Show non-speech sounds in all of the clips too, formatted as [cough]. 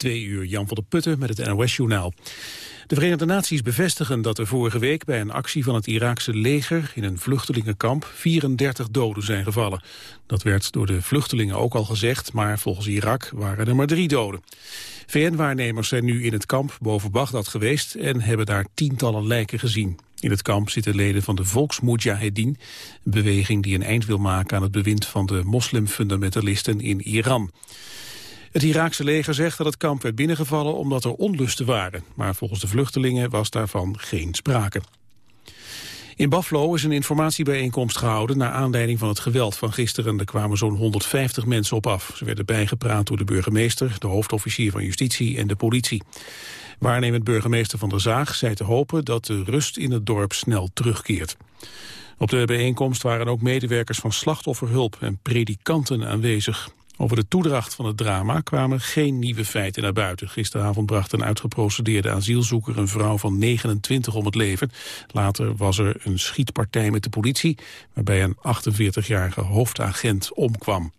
Twee uur Jan van der Putten met het NOS-journaal. De Verenigde Naties bevestigen dat er vorige week bij een actie van het Iraakse leger in een vluchtelingenkamp 34 doden zijn gevallen. Dat werd door de vluchtelingen ook al gezegd, maar volgens Irak waren er maar drie doden. VN-waarnemers zijn nu in het kamp boven Bagdad geweest en hebben daar tientallen lijken gezien. In het kamp zitten leden van de Volksmujahedin, een beweging die een eind wil maken aan het bewind van de moslimfundamentalisten in Iran. Het Iraakse leger zegt dat het kamp werd binnengevallen omdat er onlusten waren. Maar volgens de vluchtelingen was daarvan geen sprake. In Buffalo is een informatiebijeenkomst gehouden... naar aanleiding van het geweld van gisteren. Er kwamen zo'n 150 mensen op af. Ze werden bijgepraat door de burgemeester, de hoofdofficier van justitie en de politie. Waarnemend burgemeester Van der Zaag zei te hopen... dat de rust in het dorp snel terugkeert. Op de bijeenkomst waren ook medewerkers van slachtofferhulp en predikanten aanwezig. Over de toedracht van het drama kwamen geen nieuwe feiten naar buiten. Gisteravond bracht een uitgeprocedeerde asielzoeker een vrouw van 29 om het leven. Later was er een schietpartij met de politie... waarbij een 48-jarige hoofdagent omkwam.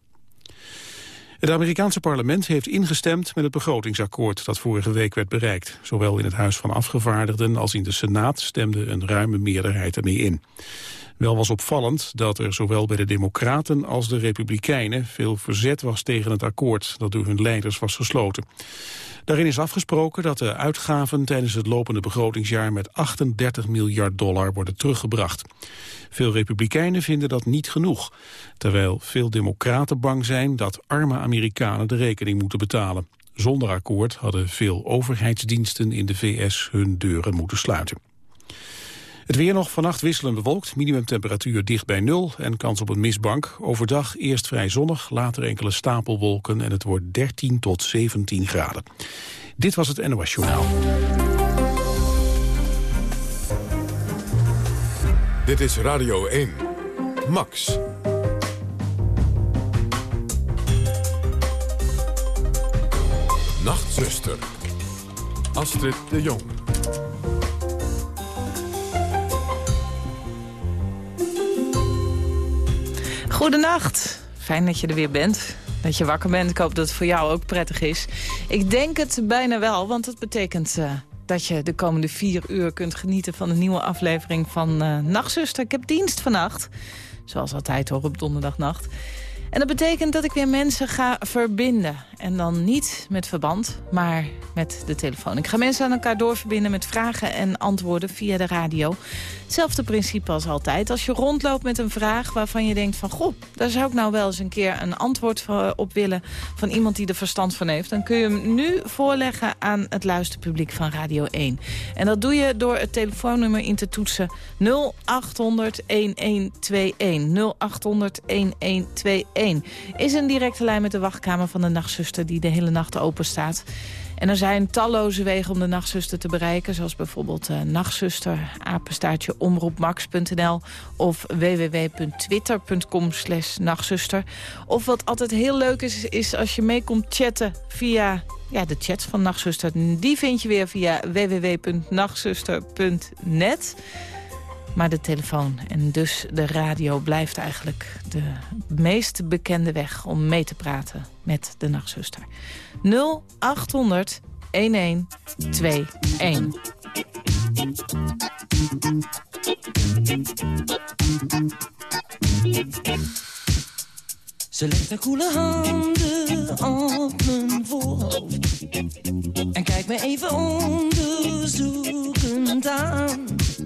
Het Amerikaanse parlement heeft ingestemd met het begrotingsakkoord dat vorige week werd bereikt. Zowel in het Huis van Afgevaardigden als in de Senaat stemde een ruime meerderheid ermee in. Wel was opvallend dat er zowel bij de Democraten als de Republikeinen veel verzet was tegen het akkoord dat door hun leiders was gesloten. Daarin is afgesproken dat de uitgaven tijdens het lopende begrotingsjaar met 38 miljard dollar worden teruggebracht. Veel republikeinen vinden dat niet genoeg, terwijl veel democraten bang zijn dat arme Amerikanen de rekening moeten betalen. Zonder akkoord hadden veel overheidsdiensten in de VS hun deuren moeten sluiten. Het weer nog vannacht wisselend bewolkt, minimumtemperatuur dicht bij nul en kans op een mistbank. Overdag eerst vrij zonnig, later enkele stapelwolken en het wordt 13 tot 17 graden. Dit was het NOS Journaal. Dit is Radio 1. Max. Nachtzuster. Astrid de Jong. Goedenacht. Fijn dat je er weer bent. Dat je wakker bent. Ik hoop dat het voor jou ook prettig is. Ik denk het bijna wel, want het betekent uh, dat je de komende vier uur kunt genieten... van een nieuwe aflevering van uh, Nachtzuster. Ik heb dienst vannacht. Zoals altijd hoor, op donderdagnacht. En dat betekent dat ik weer mensen ga verbinden. En dan niet met verband, maar met de telefoon. Ik ga mensen aan elkaar doorverbinden met vragen en antwoorden via de radio. Hetzelfde principe als altijd. Als je rondloopt met een vraag waarvan je denkt van... goh, daar zou ik nou wel eens een keer een antwoord op willen... van iemand die er verstand van heeft... dan kun je hem nu voorleggen aan het luisterpubliek van Radio 1. En dat doe je door het telefoonnummer in te toetsen 0800-1121. 0800-1121. Is een directe lijn met de wachtkamer van de nachtzuster... die de hele nacht open staat... En er zijn talloze wegen om de nachtzuster te bereiken. Zoals bijvoorbeeld uh, nachtzuster, of www.twitter.com slash nachtzuster. Of wat altijd heel leuk is, is als je mee komt chatten via ja, de chats van Nachtzuster. Die vind je weer via www.nachtzuster.net. Maar de telefoon en dus de radio blijft eigenlijk de meest bekende weg om mee te praten met de nachtzuster. 0800 1121. Ze legt haar koele handen op mijn voorhoofd En kijkt me even onderzoekend aan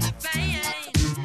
pijn.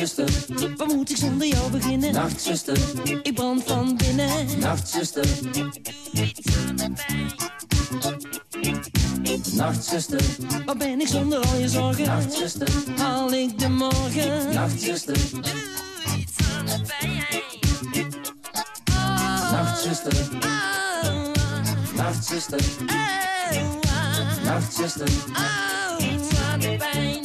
Nachtzuster, waar moet ik zonder jou beginnen? Nachtzuster, ik brand van binnen. Nachtzuster. Nachtzuster, waar ben ik zonder al je zorgen? Nachtzuster, haal ik de morgen? Nachtzuster, doe iets de pijn. Nachtzuster, Nachtzuster, Nachtzuster, pijn,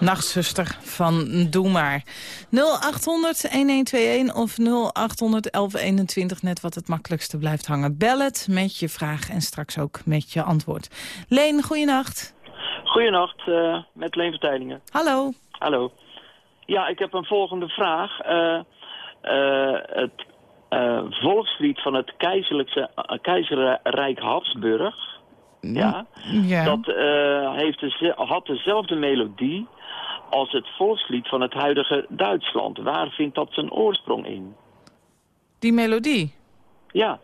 Nachtzuster van Doe Maar. 0800-1121 of 0800-1121, net wat het makkelijkste blijft hangen. Bel het met je vraag en straks ook met je antwoord. Leen, goeienacht. Goedenacht, eh, met Leen Verteilingen. Hallo. Hallo. Ja, ik heb een volgende vraag. Eh, eh, het volkslied van het keizerlijke, keizerrijk Habsburg... Ja, Ja. dat heeft deze- had dezelfde melodie als het volkslied van het huidige Duitsland. Waar vindt dat zijn oorsprong in? Die melodie. Ja,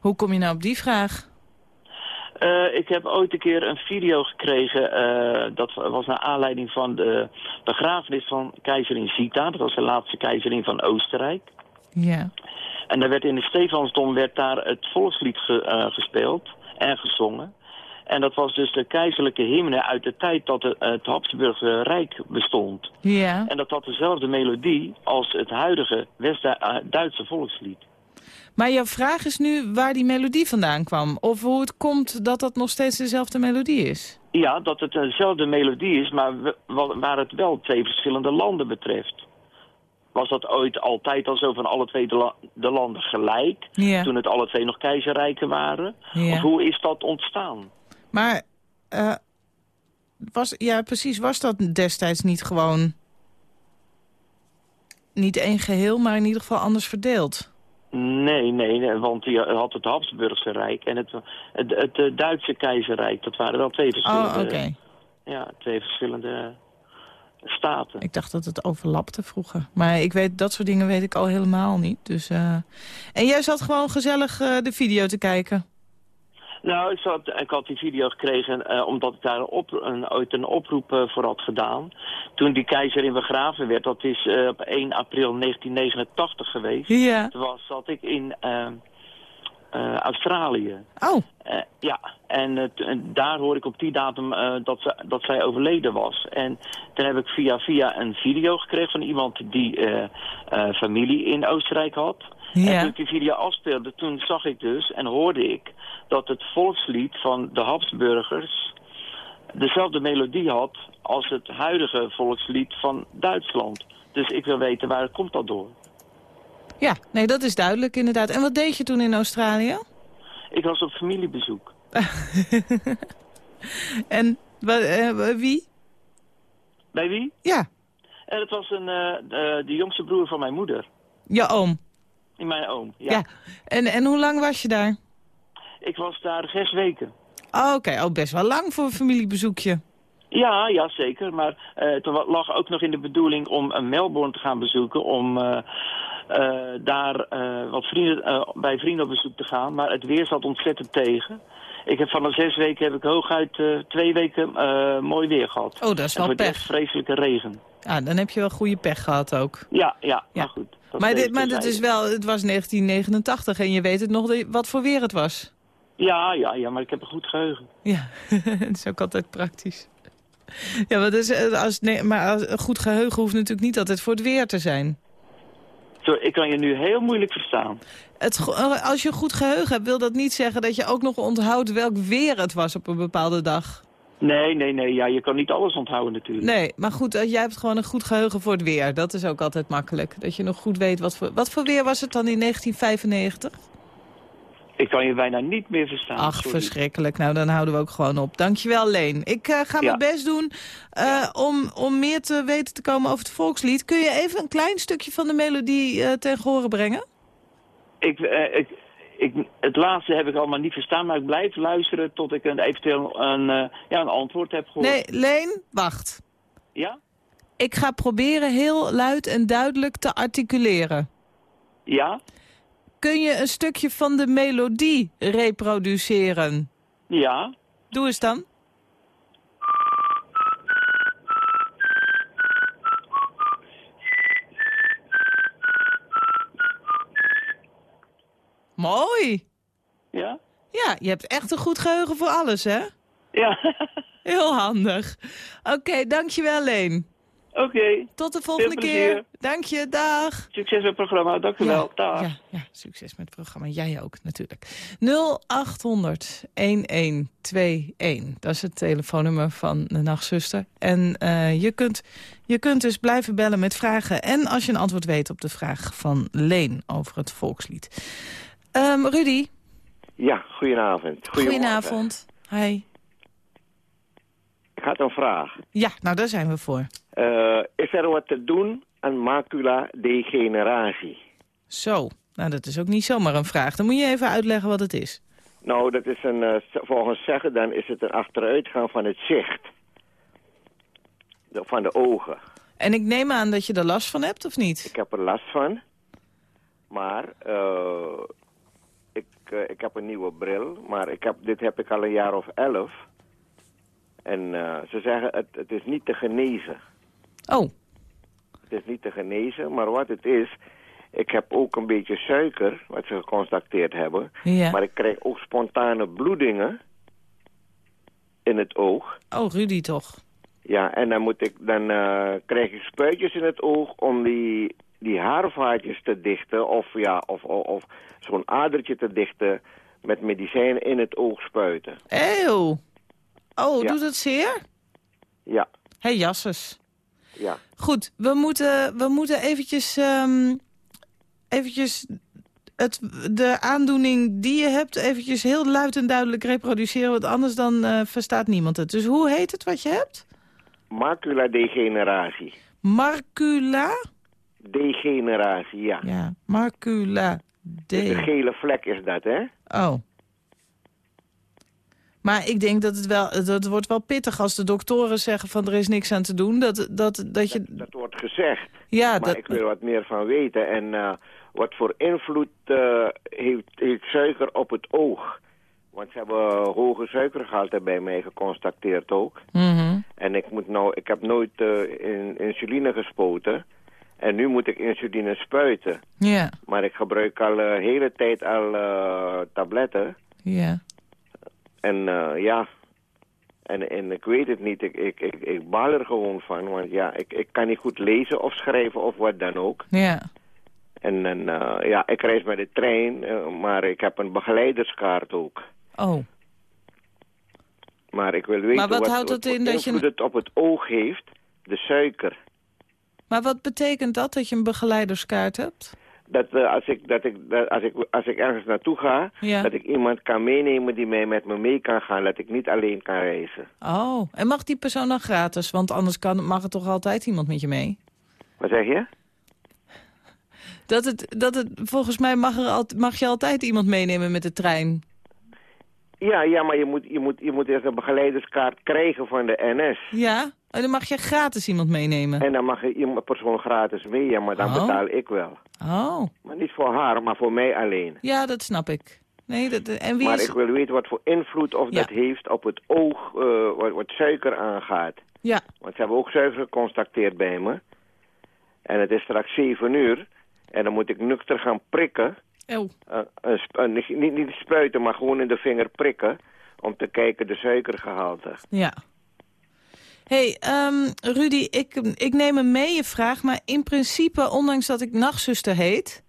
Hoe kom je nou op die vraag? Eh, ik heb ooit een keer een video gekregen. eh, dat was naar aanleiding van de begrafenis van keizerin Zita. Dat was de laatste keizerin van Oostenrijk. Ja. En daar werd in de Stefansdom werd daar het volkslied ge- eh, gespeeld en gezongen. En dat was dus de keizerlijke hymne uit de tijd dat het, het Habsburgse Rijk bestond. Ja. En dat had dezelfde melodie als het huidige West-Duitse volkslied. Maar jouw vraag is nu waar die melodie vandaan kwam. Of hoe het komt dat dat nog steeds dezelfde melodie is. Ja, dat het dezelfde melodie is, maar waar het wel twee verschillende landen betreft. Was dat ooit altijd al zo van alle twee de, la- de landen gelijk? Ja. Toen het alle twee nog keizerrijken waren? Ja. Of hoe is dat ontstaan? Maar, eh, was, ja precies, was dat destijds niet gewoon... niet één geheel, maar in ieder geval anders verdeeld? Nee, nee, nee, want je had het Habsburgse Rijk en het, het, het, eh, Duitse keizerrijk. Dat waren wel twee verschillende, Oh, oké. ja, twee verschillende staten. Ik dacht dat het overlapte vroeger. Maar ik weet, dat soort dingen weet ik al helemaal niet. Dus, eh, En jij zat gewoon gezellig de video te kijken? Nou, ik, zat, ik had die video gekregen eh, omdat ik daar een op, een, ooit een oproep eh, voor had gedaan. Toen die keizerin begraven werd, dat is eh, op 1 april 1989 geweest. Ja. Toen was, zat ik in eh, eh, Australië. Oh, ja, en, daar hoor ik op die datum dat, ze, dat zij overleden was. En toen heb ik via via een video gekregen van iemand die familie in Oostenrijk had. En ja. toen ik die video afspeelde, toen zag ik dus en hoorde ik dat het volkslied van de Habsburgers dezelfde melodie had als het huidige volkslied van Duitsland. Dus ik wil weten waar komt dat door. Ja, nee, dat is duidelijk inderdaad. En wat deed je toen in Australië? Ik was op familiebezoek. [laughs] en eh, wie? Bij wie? Ja, En het was een, eh, de, de jongste broer van mijn moeder. je oom. In mijn oom. Ja. Ja. En, en hoe lang was je daar? Ik was daar zes weken. Oh, Oké, oh, best wel lang voor een familiebezoekje. Ja, ja, zeker. Maar eh het lag ook nog in de bedoeling om een Melbourne te gaan bezoeken. Om eh, eh, daar eh, wat vrienden, eh, bij vrienden op bezoek te gaan. Maar het weer zat ontzettend tegen. Ik heb van de zes weken heb ik hooguit eh, twee weken eh, mooi weer gehad. Oh, dat is en wel voor pech. vreselijke regen. Ja, dan heb je wel goede pech gehad ook. Ja, ja, Ja. maar goed. Maar, dit, maar het is wel, het was 1989 en je weet het nog de- wat voor weer het was. Ja, ja, ja, maar ik heb een goed geheugen. Ja, [laughs] dat is ook altijd praktisch. Ja, maar, dus, eh, als, nee, maar als, een goed geheugen hoeft natuurlijk niet altijd voor het weer te zijn. Sorry, ik kan je nu heel moeilijk verstaan. Het, eh, als je een goed geheugen hebt, wil dat niet zeggen dat je ook nog onthoudt welk weer het was op een bepaalde dag. Nee, nee, nee, ja, je kan niet alles onthouden natuurlijk. Nee, maar goed, eh, jij hebt gewoon een goed geheugen voor het weer. Dat is ook altijd makkelijk. Dat je nog goed weet wat voor... Wat voor weer was het dan in 1995? Ik kan je bijna niet meer verstaan. Ach, sorry. verschrikkelijk. Nou, dan houden we ook gewoon op. Dankjewel, Leen. Ik eh, ga Ja. mijn best doen eh, om, om meer te weten te komen over het volkslied. Kun je even een klein stukje van de melodie eh ten gehore brengen? Ik, ik, ik, het laatste heb ik allemaal niet verstaan, maar ik blijf luisteren tot ik een, eventueel een, eh, ja, een antwoord heb gehoord. Nee, Leen, wacht. Ja? Ik ga proberen heel luid en duidelijk te articuleren. Ja? Kun je een stukje van de melodie reproduceren? Ja? Doe eens dan. Ja? Ja, je hebt echt een goed geheugen voor alles, hè? Ja. [laughs] Heel handig. Oké, dankjewel, Leen. Oké. Tot de volgende keer. Dank je, dag. Succes met het programma. Dank u wel. Dag. Ja, ja, succes met het programma. Jij ook, natuurlijk. 0800 1121. Dat is het telefoonnummer van de nachtzuster. En eh, je, kunt, je kunt dus blijven bellen met vragen. En als je een antwoord weet op de vraag van Leen over het volkslied. Ehm, Rudy, Ja, goedenavond. Goedenavond. Hi. Ik had een vraag. Ja, nou daar zijn we voor. Eh, is er wat te doen aan macula-degeneratie? Zo, nou dat is ook niet zomaar een vraag. Dan moet je even uitleggen wat het is. Nou, dat is een, eh, volgens zeggen dan is het een achteruitgang van het zicht. De- van de ogen. En ik neem aan dat je er last van hebt, of niet? Ik heb er last van. Maar eh, ik, eh, ik heb een nieuwe bril. Maar ik heb, dit heb ik al een jaar of elf. En eh, ze zeggen het, het is niet te genezen. Oh, Het is niet te genezen, maar wat het is... Ik heb ook een beetje suiker, wat ze geconstateerd hebben. ja. Maar ik krijg ook spontane bloedingen in het oog. Oh, Rudy toch. Ja, en dan, moet ik, dan eh, krijg ik spuitjes in het oog om die, die haarvaatjes te dichten. Of, ja, of, of, of zo'n adertje te dichten met medicijnen in het oog spuiten. Eeuw. Oh, Ja. doet het zeer? Ja, Hé, hey, jasses. ja. Goed, we moeten, we moeten eventjes, ehm, eventjes het, de aandoening die je hebt... eventjes heel luid en duidelijk reproduceren... want anders dan eh, verstaat niemand het. Dus hoe heet het wat je hebt? Macula-degeneratie. Marcula? Degeneratie, ja. Ja. Dus een D. gele vlek is dat, hè? Oh. Maar ik denk dat het wel, dat wordt wel pittig als de doktoren zeggen van er is niks aan te doen. Dat, dat, dat je, Dat wordt gezegd. ja, Maar dat, ik wil wat meer van weten. En eh, wat voor invloed eh, heeft, heeft suiker op het oog? Want ze hebben hoge suikergehalte bij mij geconstateerd ook. Mhm. En ik, moet nou, ik heb nooit eh, in, insuline gespoten. En nu moet ik insuline spuiten. ja, Maar ik gebruik al de hele tijd al eh, tabletten. ja. En eh, ja, en, en ik weet het niet. Ik, ik, ik, ik baal er gewoon van. Want ja, ik, ik kan niet goed lezen of schrijven of wat dan ook. Ja, En dan, eh, ja, ik reis met de trein, eh, maar ik heb een begeleiderskaart ook. oh. Maar ik wil weten Maar wat wat, houdt het wat in dat je- het op het oog heeft, de suiker. Maar wat betekent dat, dat je een begeleiderskaart hebt? dat, eh, als, ik, dat ik, dat als, ik, als ik ergens naartoe ga, Ja. dat ik iemand kan meenemen die mij met me mee kan gaan. Dat ik niet alleen kan reizen. Oh, en mag die persoon dan gratis? Want anders kan, mag er toch altijd iemand met je mee? Wat zeg je? Dat het, dat het, volgens mij mag, er al, mag je altijd iemand meenemen met de trein. Ja, ja maar je moet, je, moet, je moet eerst een begeleiderskaart krijgen van de NS. Ja? En dan mag je gratis iemand meenemen. En dan mag je iemand persoon gratis mee, ja, maar dan Oh. betaal ik wel. Oh, Maar niet voor haar, maar voor mij alleen. ja, dat snap ik. Nee, dat, en wie Maar is... ik wil weten wat voor invloed of Ja. dat heeft op het oog eh, wat, wat suiker aangaat. Ja, Want ze hebben ook suiker geconstateerd bij me. En het is straks 7 uur. En dan moet ik nuchter gaan prikken. oh. Eh, een een- niet, niet, niet spuiten, maar gewoon in de vinger prikken. Om te kijken de suikergehalte. Ja. Hey, ehm, Rudy, ik, ik neem hem mee, je vraag. Maar in principe, ondanks dat ik nachtzuster heet...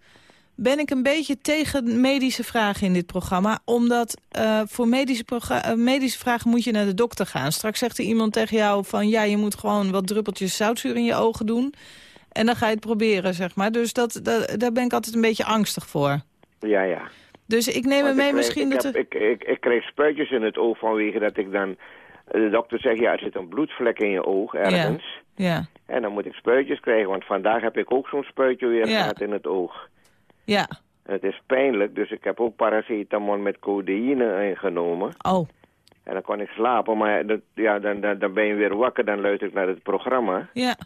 ben ik een beetje tegen medische vragen in dit programma. Omdat eh, voor medische, eh, medische vragen moet je naar de dokter gaan. Straks zegt er iemand tegen jou van... ja, je moet gewoon wat druppeltjes zoutzuur in je ogen doen. En dan ga je het proberen, zeg maar. Dus dat, dat, daar ben ik altijd een beetje angstig voor. Ja, ja. Dus ik neem hem mee misschien ik, dat... heb, ik, ik, ik kreeg spuitjes in het oog vanwege dat ik dan... De dokter zegt, ja, er zit een bloedvlek in je oog ergens. Ja, En dan moet ik spuitjes krijgen, want vandaag heb ik ook zo'n spuitje weer Ja. gehad in het oog. ja. En het is pijnlijk, dus ik heb ook paracetamol met codeïne ingenomen. Oh, En dan kon ik slapen, maar dat, ja, dan, dan, dan ben je weer wakker, dan luister ik naar het programma. ja.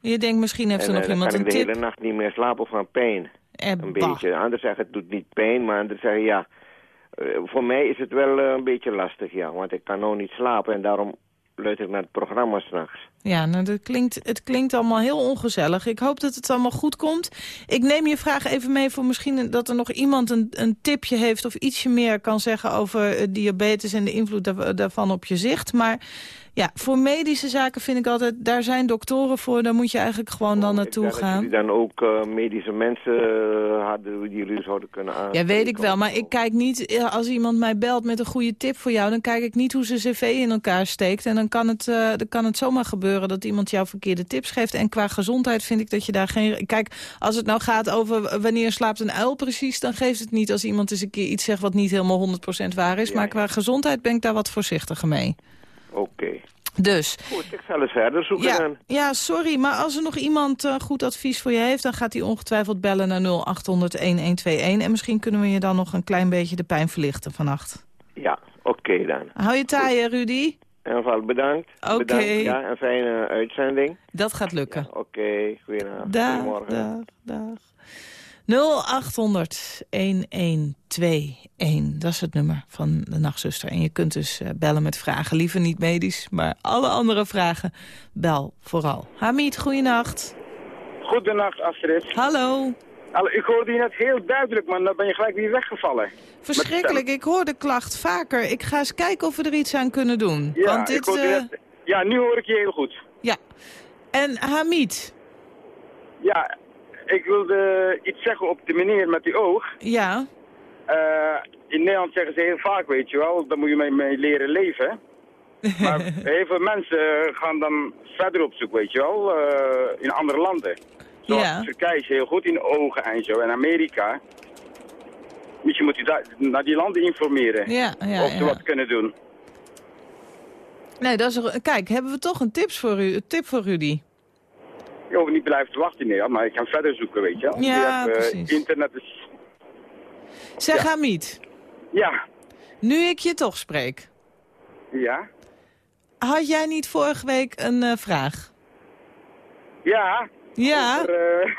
Je denkt, misschien heeft en nog eh, dan iemand kan een ik de tip. hele nacht niet meer slapen van pijn. Eh, Een bah. beetje. Anderen zeggen het doet niet pijn, maar anderen zeggen ja. Eh, voor mij is het wel eh, een beetje lastig, ja. Want ik kan nou niet slapen en daarom luister ik naar het programma s'nachts. Ja, nou, dat klinkt, het klinkt allemaal heel ongezellig. Ik hoop dat het allemaal goed komt. Ik neem je vraag even mee voor misschien dat er nog iemand een, een tipje heeft... of ietsje meer kan zeggen over eh, diabetes en de invloed daar- daarvan op je zicht. Maar ja, voor medische zaken vind ik altijd... daar zijn doktoren voor, daar moet je eigenlijk gewoon dan Ik naartoe gaan. jullie dan ook eh, medische mensen eh, hadden die jullie zouden kunnen aan. Ja, weet ik wel. Maar ik kijk niet, eh, als iemand mij belt met een goede tip voor jou... dan kijk ik niet hoe zijn cv in elkaar steekt. En dan kan het, dan kan het zomaar gebeuren dat iemand jou verkeerde tips geeft. En qua gezondheid vind ik dat je daar geen... Kijk, als het nou gaat over wanneer slaapt een uil precies... dan geeft het niet als iemand eens een keer iets zegt wat niet helemaal 100% waar is. Ja, maar ja. qua gezondheid ben ik daar wat voorzichtiger mee. Oké. Dus, Goed, ik zal eens verder zoeken ja, ja, sorry, maar als er nog iemand eh, goed advies voor je heeft... dan gaat hij ongetwijfeld bellen naar 0800-1121. En misschien kunnen we je dan nog een klein beetje de pijn verlichten vannacht. Ja, oké dan. Hou je taaien, Rudy. Ieder geval bedankt. Oké. Ja, een fijne uitzending. Dat gaat lukken. Ja, oké, goedenavond. Dag, Goedemorgen. dag, dag. 0800 1121. Dat is het nummer van de nachtzuster. En je kunt dus eh, bellen met vragen. Liever niet medisch, maar alle andere vragen, bel vooral. Hamid, goeienacht. Goedenacht, Astrid. Hallo. Ik hoorde je net heel duidelijk, maar dan ben je gelijk weer weggevallen. Verschrikkelijk, ik hoor de klacht vaker. Ik ga eens kijken of we er iets aan kunnen doen. Ja, Want dit, eh, net, ja, nu hoor ik je heel goed. ja. En Hamid, Ja, ik wilde iets zeggen op de meneer met die oog. ja, Eh, in Nederland zeggen ze heel vaak, weet je wel, daar moet je mee, mee leren leven. [laughs] Maar heel veel mensen gaan dan verder op zoek, weet je wel, eh, in andere landen. Zoals Ja. Turkije is heel goed in ogen en zo, en Amerika. Misschien moet je daar, naar die landen informeren. ja, ja. of ze wat kunnen doen. Nee, dat is kijk, hebben we toch een, tips voor u, een tip voor Rudy? Hoeft niet blijven te wachten, nee, maar ik ga verder zoeken, weet je wel. Ja, Je hebt, eh, precies. internet is... Zeg Ja. Hamid, Ja, nu ik je toch spreek. ja, Had jij niet vorige week een eh, vraag? ja. Ja, Over, eh,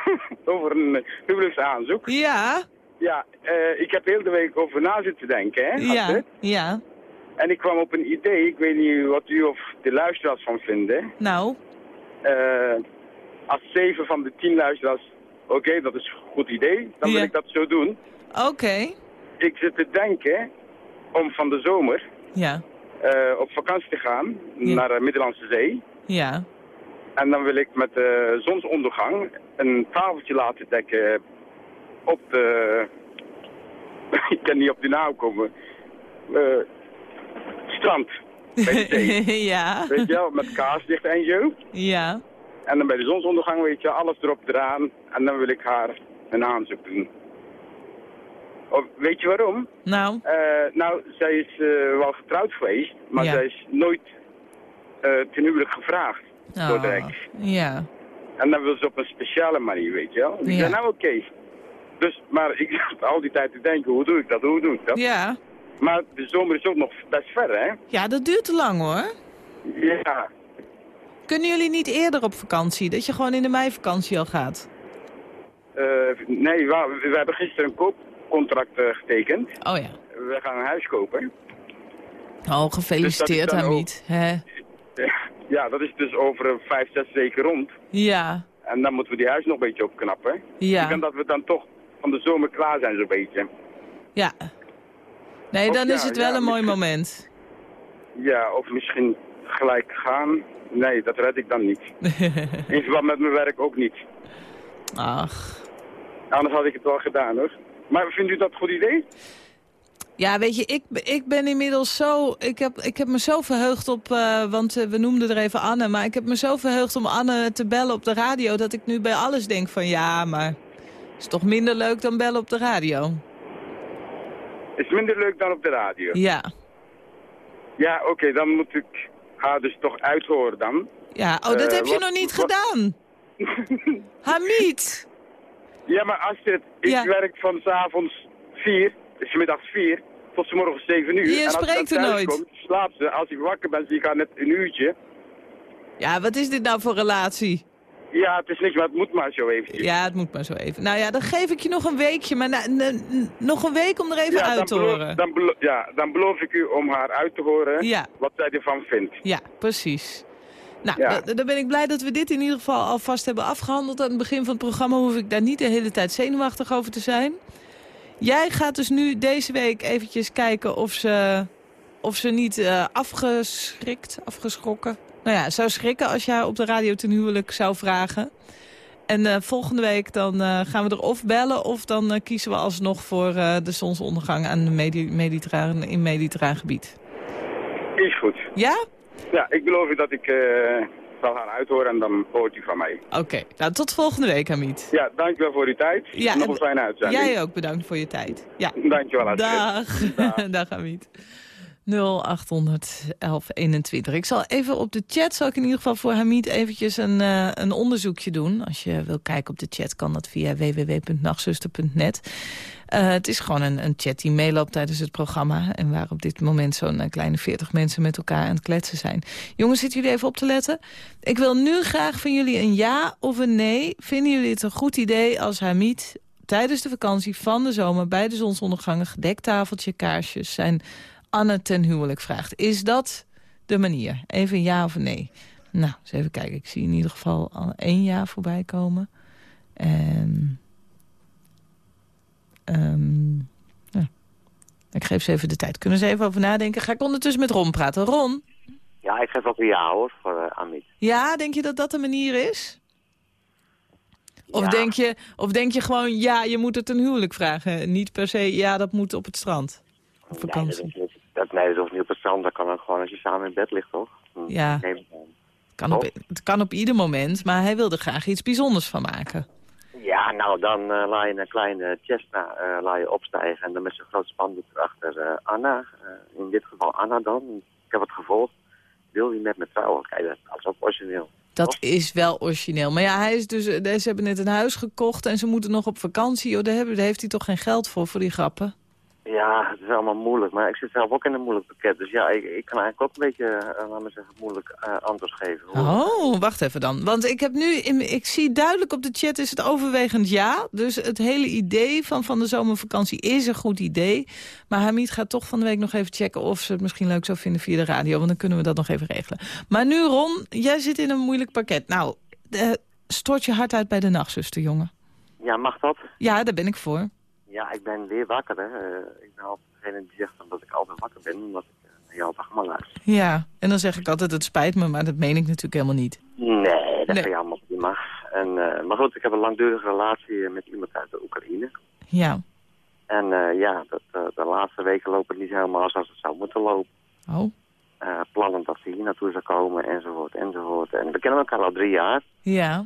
[laughs] over een huwelijksaanzoek. ja, Ja, ik heb heel de week over na zitten denken, hè. ja, ja. En ik kwam op een idee, ik weet niet wat u of de luisteraars van vinden. Nou, Eh, als zeven van de tien luisteraars, oké, dat is een goed idee, dan wil ik dat zo doen. oké. Ik zit te denken om van de zomer Ja, eh, op vakantie te gaan Ja. naar de Middellandse Zee. ja, En dan wil ik met de zonsondergang een tafeltje laten dekken op de... [laughs] ik kan niet op de naam komen. Eh, strand. Bij de [laughs] zee. ja, weet je wel, met kaarslicht en zo. ja, En dan bij de zonsondergang, weet je, alles erop eraan. En dan wil ik haar een aanzoek doen. Of, weet je waarom? Nou, Eh, nou, zij is eh, wel getrouwd geweest, maar Ja. zij is nooit eh ten huwelijk gevraagd door de oh, ex. ja. En dan wil ze op een speciale manier, weet je wel. Ik Ja. zei, nou oké. Dus, maar ik [laughs] zat al die tijd te denken, hoe doe ik dat, hoe doe ik dat? Ja. Maar de zomer is ook nog best ver, hè? ja, dat duurt te lang hoor. Ja. Kunnen jullie niet eerder op vakantie? Dat je gewoon in de meivakantie al gaat? Eh, nee, we, we hebben gisteren een koopcontract eh, getekend. Oh ja. We gaan een huis kopen. Oh, gefeliciteerd Dus is dan Hamid. Hè? [laughs] Ja, dat is dus over eh, vijf, zes weken rond. Ja, En dan moeten we die huis nog een beetje opknappen. Ik ja, denk dat we dan toch van de zomer klaar zijn zo'n beetje. ja. Nee, Of dan ja, is het wel ja, een mooi moment. Ja, of misschien gelijk gaan. Nee, dat red ik dan niet. [laughs] In verband met mijn werk ook niet. Ach. Anders had ik het wel gedaan hoor. Maar vindt u dat een goed idee? Ja, weet je, ik, ik ben inmiddels zo... Ik heb, ik heb me zo verheugd op... eh, want eh, we noemden er even Anne. Maar ik heb me zo verheugd om Anne te bellen op de radio... dat ik nu bij alles denk van... Ja, maar... is toch minder leuk dan bellen op de radio? Is minder leuk dan op de radio. Ja. Ja, oké, dan moet ik haar dus toch uithoren dan. Ja, oh, dat Eh, heb je nog niet wat- gedaan. [laughs] Hamid. Ja, maar Astrid, ik Ja. werk van 's avonds 4, dus 's middags 4, tot 's morgens 7 uur. Je en als spreekt er nooit. Kom, ze. Als ik wakker ben, zie ik haar net een uurtje. Ja, wat is dit nou voor relatie? Ja, het is niks, maar het moet maar zo eventjes. Ja, het moet maar zo even. Nou ja, dan geef ik je nog een weekje. Maar na- na- n- nog een week om er even Ja, uit te beloof, horen. dan, belo- ja, dan beloof ik u om haar uit te horen Ja. wat zij ervan vindt. Ja, precies. Nou, Ja. dan ben ik blij dat we dit in ieder geval alvast hebben afgehandeld. Aan het begin van het programma hoef ik daar niet de hele tijd zenuwachtig over te zijn. Jij gaat dus nu deze week eventjes kijken of ze, of ze niet eh, afgeschrikt, afgeschrokken... Nou ja, zou schrikken als jij op de radio ten huwelijk zou vragen. En eh, volgende week dan eh, gaan we er of bellen... of dan eh, kiezen we alsnog voor de zonsondergang aan de Medi mediterraan, in mediterraan gebied. Is goed. Ja? Ja, ik beloof u dat ik zal gaan uithoren en dan hoort u van mij. Oké, nou tot volgende week, Hamid. Ja, dankjewel voor uw tijd. Ja, Nog en- een fijne uitzending. Jij ook bedankt voor je tijd. Ja, Dankjewel, Astrid. dag. Dag, [laughs] Hamid. 0800 1121. Ik zal even op de chat, zal ik in ieder geval voor Hamid eventjes een, eh, een onderzoekje doen. Als je wil kijken op de chat kan dat via www.nachtzuster.net. Eh, het is gewoon een, een chat die meeloopt tijdens het programma. En waar op dit moment zo'n eh, kleine 40 mensen met elkaar aan het kletsen zijn. Jongens, zitten jullie even op te letten? Ik wil nu graag van jullie een ja of een nee. Vinden jullie het een goed idee als Hamid tijdens de vakantie van de zomer... bij de zonsondergang een gedekt tafeltje, kaarsjes... zijn Anne ten huwelijk vraagt? Is dat de manier? Even ja of nee? Nou, eens even kijken. Ik zie in ieder geval al één ja voorbij komen. En... ehm, ja. Ik geef ze even de tijd. Kunnen ze even over nadenken? Ga ik ondertussen met Ron praten. Ron, Ja, ik geef ook een ja hoor, voor uh, Amit. ja, denk je dat dat de manier is? Of, Ja. denk je, of denk je gewoon, ja, je moet het een huwelijk vragen? Niet per se, ja, dat moet op het strand. Op vakantie. Dat, nee, dat hoeft niet op het strand. Dat kan ook gewoon als je samen in bed ligt, toch? Hm, Ja. neem- Kan op, het kan op ieder moment, maar hij wilde graag iets bijzonders van maken. Ja, nou dan eh, laat je een kleine Cessna laat je opstijgen. En dan met zo'n groot spandoek erachter eh, Anna. in dit geval Anna dan. Ik heb het gevolgd. Wil je met me trouwen? Kijk, dat is ook origineel. Dat is wel origineel. Maar ja, hij is dus, ze hebben net een huis gekocht en ze moeten nog op vakantie. Joh, daar, hebben, daar heeft hij toch geen geld voor, voor die grappen? Ja, het is allemaal moeilijk. Maar ik zit zelf ook in een moeilijk pakket. Dus ja, ik, ik kan eigenlijk ook een beetje, uh, laten we zeggen, moeilijk uh, antwoord geven. Oh, wacht even dan. Want ik heb nu, in, ik zie duidelijk op de chat is het overwegend ja. Dus het hele idee van van de zomervakantie is een goed idee. Maar Hamid gaat toch van de week nog even checken of ze het misschien leuk zou vinden via de radio. Want dan kunnen we dat nog even regelen. Maar nu Ron, jij zit in een moeilijk pakket. Nou, uh, stort je hart uit bij de nachtzuster, jongen. Ja, mag dat? Ja, daar ben ik voor. Ja, ik ben weer wakker. Hè. Uh, ik ben altijd degene die zegt dat ik altijd wakker ben, omdat ik uh, naar jou allemaal luister. Ja, en dan zeg ik altijd het spijt me, maar dat meen ik natuurlijk helemaal niet. Nee, dat nee. je allemaal prima. En, uh, maar goed, ik heb een langdurige relatie met iemand uit de Oekraïne. Ja. En ja, dat, de laatste weken lopen het niet helemaal zoals het zou moeten lopen. Oh. plannen dat ze hier naartoe zou komen, enzovoort, enzovoort. En we kennen elkaar al drie jaar. Ja.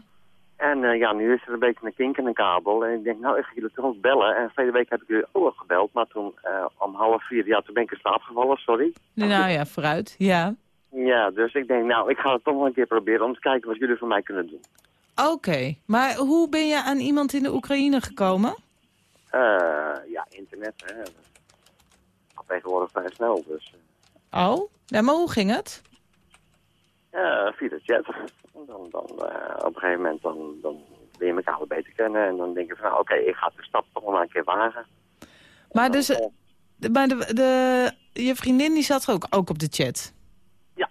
En eh, ja, nu is er een beetje een kink in een kabel. En ik denk, nou, ik ga jullie toch bellen. En vorige week heb ik jullie ook al gebeld. Maar toen eh, om half vier, ja, toen ben ik in slaap gevallen, sorry. Nou ja, vooruit. Ja. Ja, dus ik denk, nou, ik ga het toch wel een keer proberen om te kijken wat jullie voor mij kunnen doen. Oké. Maar hoe ben je aan iemand in de Oekraïne gekomen? Eh, ja, internet, hè. Tegenwoordig vrij snel, dus... Oh? Ja, maar hoe ging het? Eh, via de chat. Dan, dan, eh, op een gegeven moment dan, dan leer je elkaar wel beter kennen. En dan denk je van, nou, oké, ik ga de stap toch wel maar een keer wagen. Maar, dus, eh, de, maar de, de, je vriendin die zat er ook, ook op de chat? Ja.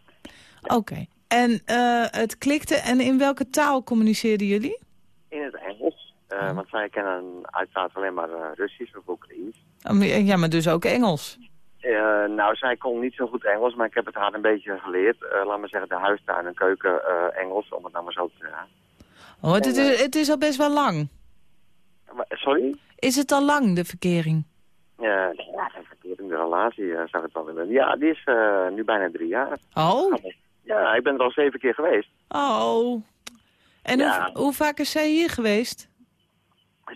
Oké. En het klikte. En in welke taal communiceerden jullie? In het Engels. eh, Want zij kennen uiteraard alleen maar Russisch of Oekraïens. Oh, Ja, maar dus ook Engels. Eh, nou, zij kon niet zo goed Engels, maar ik heb het haar een beetje geleerd. Eh, laat maar zeggen, de huistuin en keuken eh, Engels, om het nou maar zo te zeggen. Oh, het, is, het is al best wel lang. Sorry? Is het al lang, de verkering? Eh, ja, een verkeerde relatie eh, zou ik het wel willen. Ja, die is eh, nu bijna drie jaar. Oh? Ja, ik ben er al zeven keer geweest. Oh. En Ja. hoe, hoe vaak is zij hier geweest?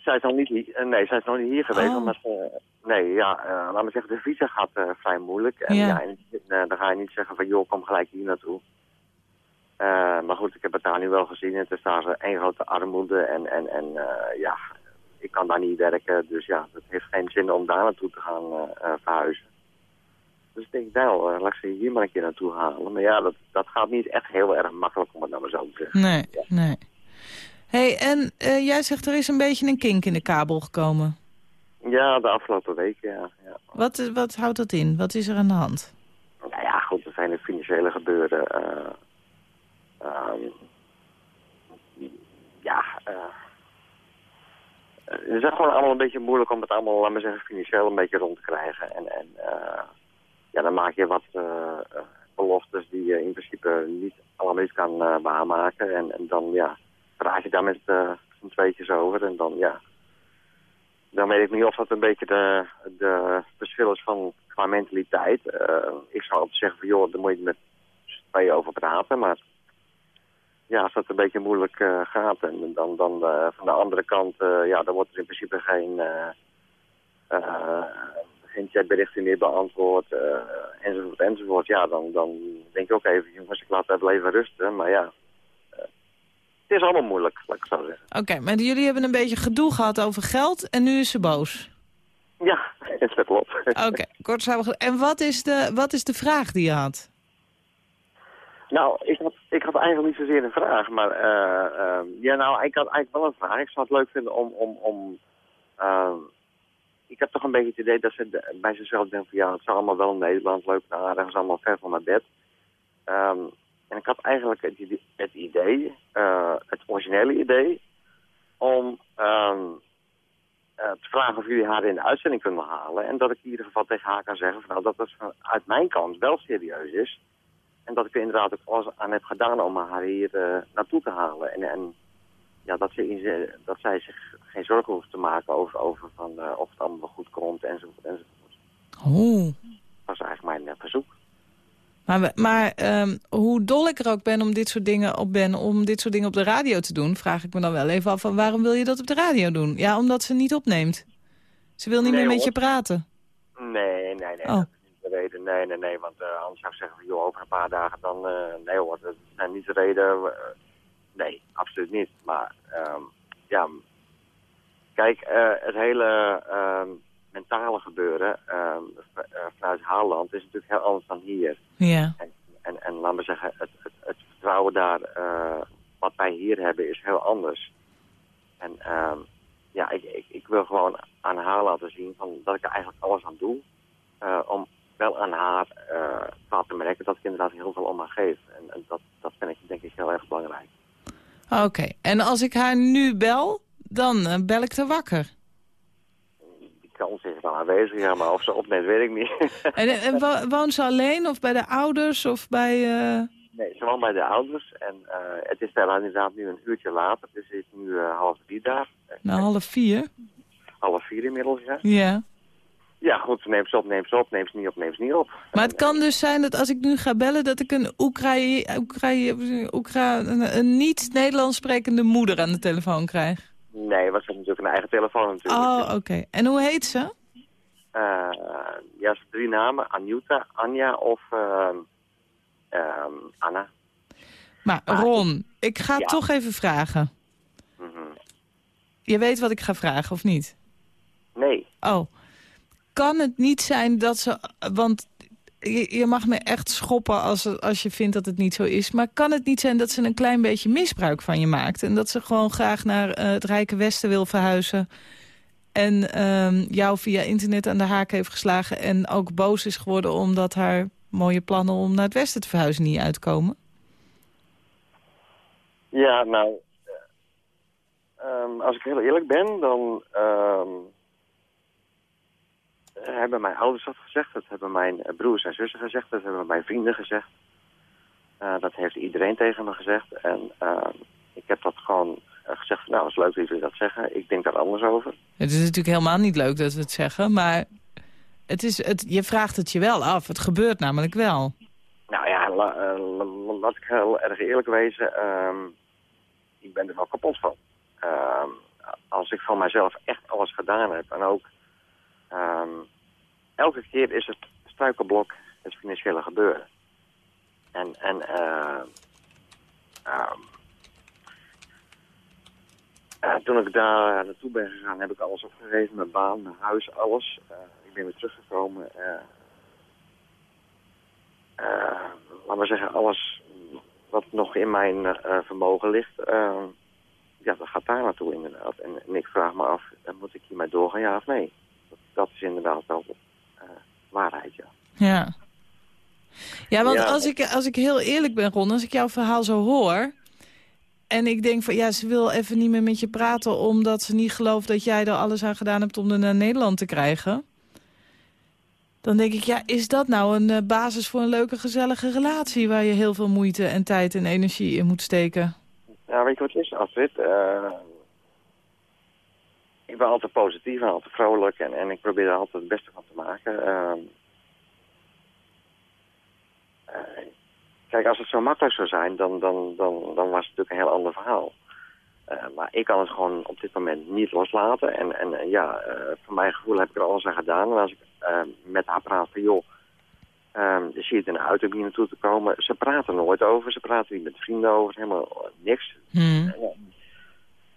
Zij is nog niet, hi- eh, nee, zij is nog niet hier geweest, Oh. omdat ze, nee, ja, eh, laat me zeggen, de visa gaat eh, vrij moeilijk. En Ja. ja, en, dan ga je niet zeggen van, joh, kom gelijk hier naartoe. Maar goed, ik heb het daar nu wel gezien. Het is daar één grote armoede en, en, en ja, ik kan daar niet werken. Dus ja, het heeft geen zin om daar naartoe te gaan verhuizen. Dus ik denk, nou, eh, laat ik ze hier maar een keer naartoe halen. Maar ja, dat, dat gaat niet echt heel erg makkelijk, om het nou maar zo te zeggen. Nee, nee. Hey, en eh, jij zegt er is een beetje een kink in de kabel gekomen. Ja, de afgelopen weken, ja. ja. Wat, eh, wat houdt dat in? Wat is er aan de hand? Nou ja, goed, er zijn de financiële gebeuren. eh, ehm, ja, het is gewoon allemaal een beetje moeilijk om het allemaal, laat maar zeggen, financieel een beetje rond te krijgen. En, en ja, dan maak je wat beloftes die je in principe niet allemaal niet kan waarmaken. En, en dan, ja, praat je daar met uh, z'n tweetjes over. En dan, ja, dan weet ik niet of dat een beetje de, de verschil is van qua mentaliteit. Eh, ik zou altijd zeggen van joh, daar moet je met z'n tweeën over praten. Maar ja, als dat een beetje moeilijk eh, gaat en dan, dan eh, van de andere kant, eh, ja, dan wordt er in principe geen, eh, eh, geen chatberichten meer beantwoord eh, enzovoort enzovoort. Ja, dan, dan denk ik ook even, jongens, ik laat het even rusten. Maar ja, eh, het is allemaal moeilijk, laat ik zo zeggen. Oké, maar jullie hebben een beetje gedoe gehad over geld en nu is ze boos. Ja, dat klopt. Oké, kort samengevat. En wat is, de, wat is de vraag die je had? Nou, ik had, ik had eigenlijk niet zozeer een vraag, maar eh, ehm, ja, nou, ik had eigenlijk wel een vraag. Ik zou het leuk vinden om, om, om ehm, ik heb toch een beetje het idee dat ze de- bij zichzelf denken van ja, het is allemaal wel in Nederland, leuk en aardig, het is allemaal ver van mijn bed. Ehm, en ik had eigenlijk het, idee- het idee, eh, het originele idee, om ehm, eh, te vragen of jullie haar in de uitzending kunnen halen. En dat ik in ieder geval tegen haar kan zeggen van, nou, dat het vanuit mijn kant wel serieus is. En dat ik er inderdaad ook alles aan heb gedaan om haar hier eh, naartoe te halen. En, en ja, dat, ze in ze, dat zij zich geen zorgen hoeft te maken over, over van, of het allemaal goed komt enzovoort. enzovoort. Oh. Dat was eigenlijk mijn verzoek. Maar, maar ehm, hoe dol ik er ook ben om dit soort dingen op ben, om dit soort dingen op de radio te doen, vraag ik me dan wel even af van waarom wil je dat op de radio doen? Ja, omdat ze niet opneemt. Ze wil niet Nee, meer met hoor. je praten. Nee, nee, nee. Oh. Dat is niet de reden. Nee, nee, nee. Want eh, anders zou ik zeggen van, joh, over een paar dagen dan... eh, nee hoor, dat zijn niet de reden. eh, nee, absoluut niet. Maar, ehm, ja... Kijk, het hele ehm, mentale gebeuren ehm, eh, vanuit Haaland is natuurlijk heel anders dan hier. Ja. En, en, en laten we zeggen, het, het, het vertrouwen daar, eh, wat wij hier hebben, is heel anders. En ehm, ja, ik, ik, ik wil gewoon aan haar laten zien van, dat ik er eigenlijk alles aan doe. eh, om wel aan haar eh, te laten merken dat ik inderdaad heel veel om haar geef. En, en dat, dat vind ik denk ik heel erg belangrijk. Oké, en als ik haar nu bel, dan bel ik haar wakker. Kans is wel aanwezig, ja, maar of ze opneemt, weet ik niet. [laughs] En, en wo- woont ze alleen of bij de ouders of bij... eh, nee, ze woont bij de ouders. En eh, het is daar inderdaad nu een uurtje later. Dus het is nu eh, half drie daar. Nou, half vier? half vier inmiddels, ja. Ja. Ja, goed, neem ze op, neem ze op, neem ze niet op, neem ze niet op. Maar het kan dus zijn dat als ik nu ga bellen... dat ik een Oekraï Oekraï Oekra een, een niet-Nederlands sprekende moeder aan de telefoon krijg. Nee, heeft natuurlijk een eigen telefoon natuurlijk. Oh, oké. En hoe heet ze? Eh, ja, ze drie namen. Anjuta, Anja of ehm, ehm, Anna. Maar Ron, ik ga Ja. toch even vragen. Mhm. Je weet wat ik ga vragen, of niet? Nee. Oh. Kan het niet zijn dat ze... Want je, mag me echt schoppen als, als je vindt dat het niet zo is. Maar kan het niet zijn dat ze een klein beetje misbruik van je maakt? En dat ze gewoon graag naar eh, het Rijke Westen wil verhuizen... en ehm, jou via internet aan de haak heeft geslagen... en ook boos is geworden omdat haar mooie plannen om naar het Westen te verhuizen niet uitkomen? Ja, nou, eh, ehm, als ik heel eerlijk ben, dan ehm, hebben mijn ouders dat gezegd, dat hebben mijn eh, broers en zussen gezegd, dat hebben mijn vrienden gezegd. Eh, dat heeft iedereen tegen me gezegd en ehm, ik heb dat gewoon eh, gezegd, van, nou, het is leuk dat jullie dat zeggen, ik denk daar anders over. Het is natuurlijk helemaal niet leuk dat we het zeggen, maar het is, het, je vraagt het je wel af. Het gebeurt namelijk wel. Nou ja, la- eh, la- la- laat ik heel erg eerlijk wezen. ehm, ik ben er wel kapot van. Ehm, als ik van mijzelf echt alles gedaan heb en ook... ehm, elke keer is het struikelblok het financiële gebeuren. En, en eh, ehm, eh, toen ik daar naartoe ben gegaan, heb ik alles opgegeven. Mijn baan, mijn huis, alles. Eh, ik ben weer teruggekomen. laat maar zeggen, alles wat nog in mijn vermogen ligt, eh, ja, dat gaat daar naartoe inderdaad. En, en ik vraag me af, moet ik hiermee doorgaan, ja of nee? Dat, is inderdaad wel eh, waarheid, ja. Ja. Ja, want Ja. Als, ik, als ik heel eerlijk ben, Ron, als ik jouw verhaal zo hoor... en ik denk van, ja, ze wil even niet meer met je praten... omdat ze niet gelooft dat jij er alles aan gedaan hebt om er naar Nederland te krijgen... dan denk ik, ja, is dat nou een eh, basis voor een leuke, gezellige relatie... waar je heel veel moeite en tijd en energie in moet steken? Ja, weet je wat het is, Astrid? Eh, ik ben altijd positief en altijd vrolijk en, en ik probeer er altijd het beste van te maken. Ehm, eh, kijk, als het zo makkelijk zou zijn, dan, dan, dan, dan was het natuurlijk een heel ander verhaal. Eh, maar ik kan het gewoon op dit moment niet loslaten. En, en ja, eh, voor mijn gevoel heb ik er alles aan gedaan. En als ik eh, met haar praat van, joh, ehm je ziet een uit om hier naartoe te komen. Ze praten nooit over, ze praten niet met vrienden over, helemaal niks. Hmm.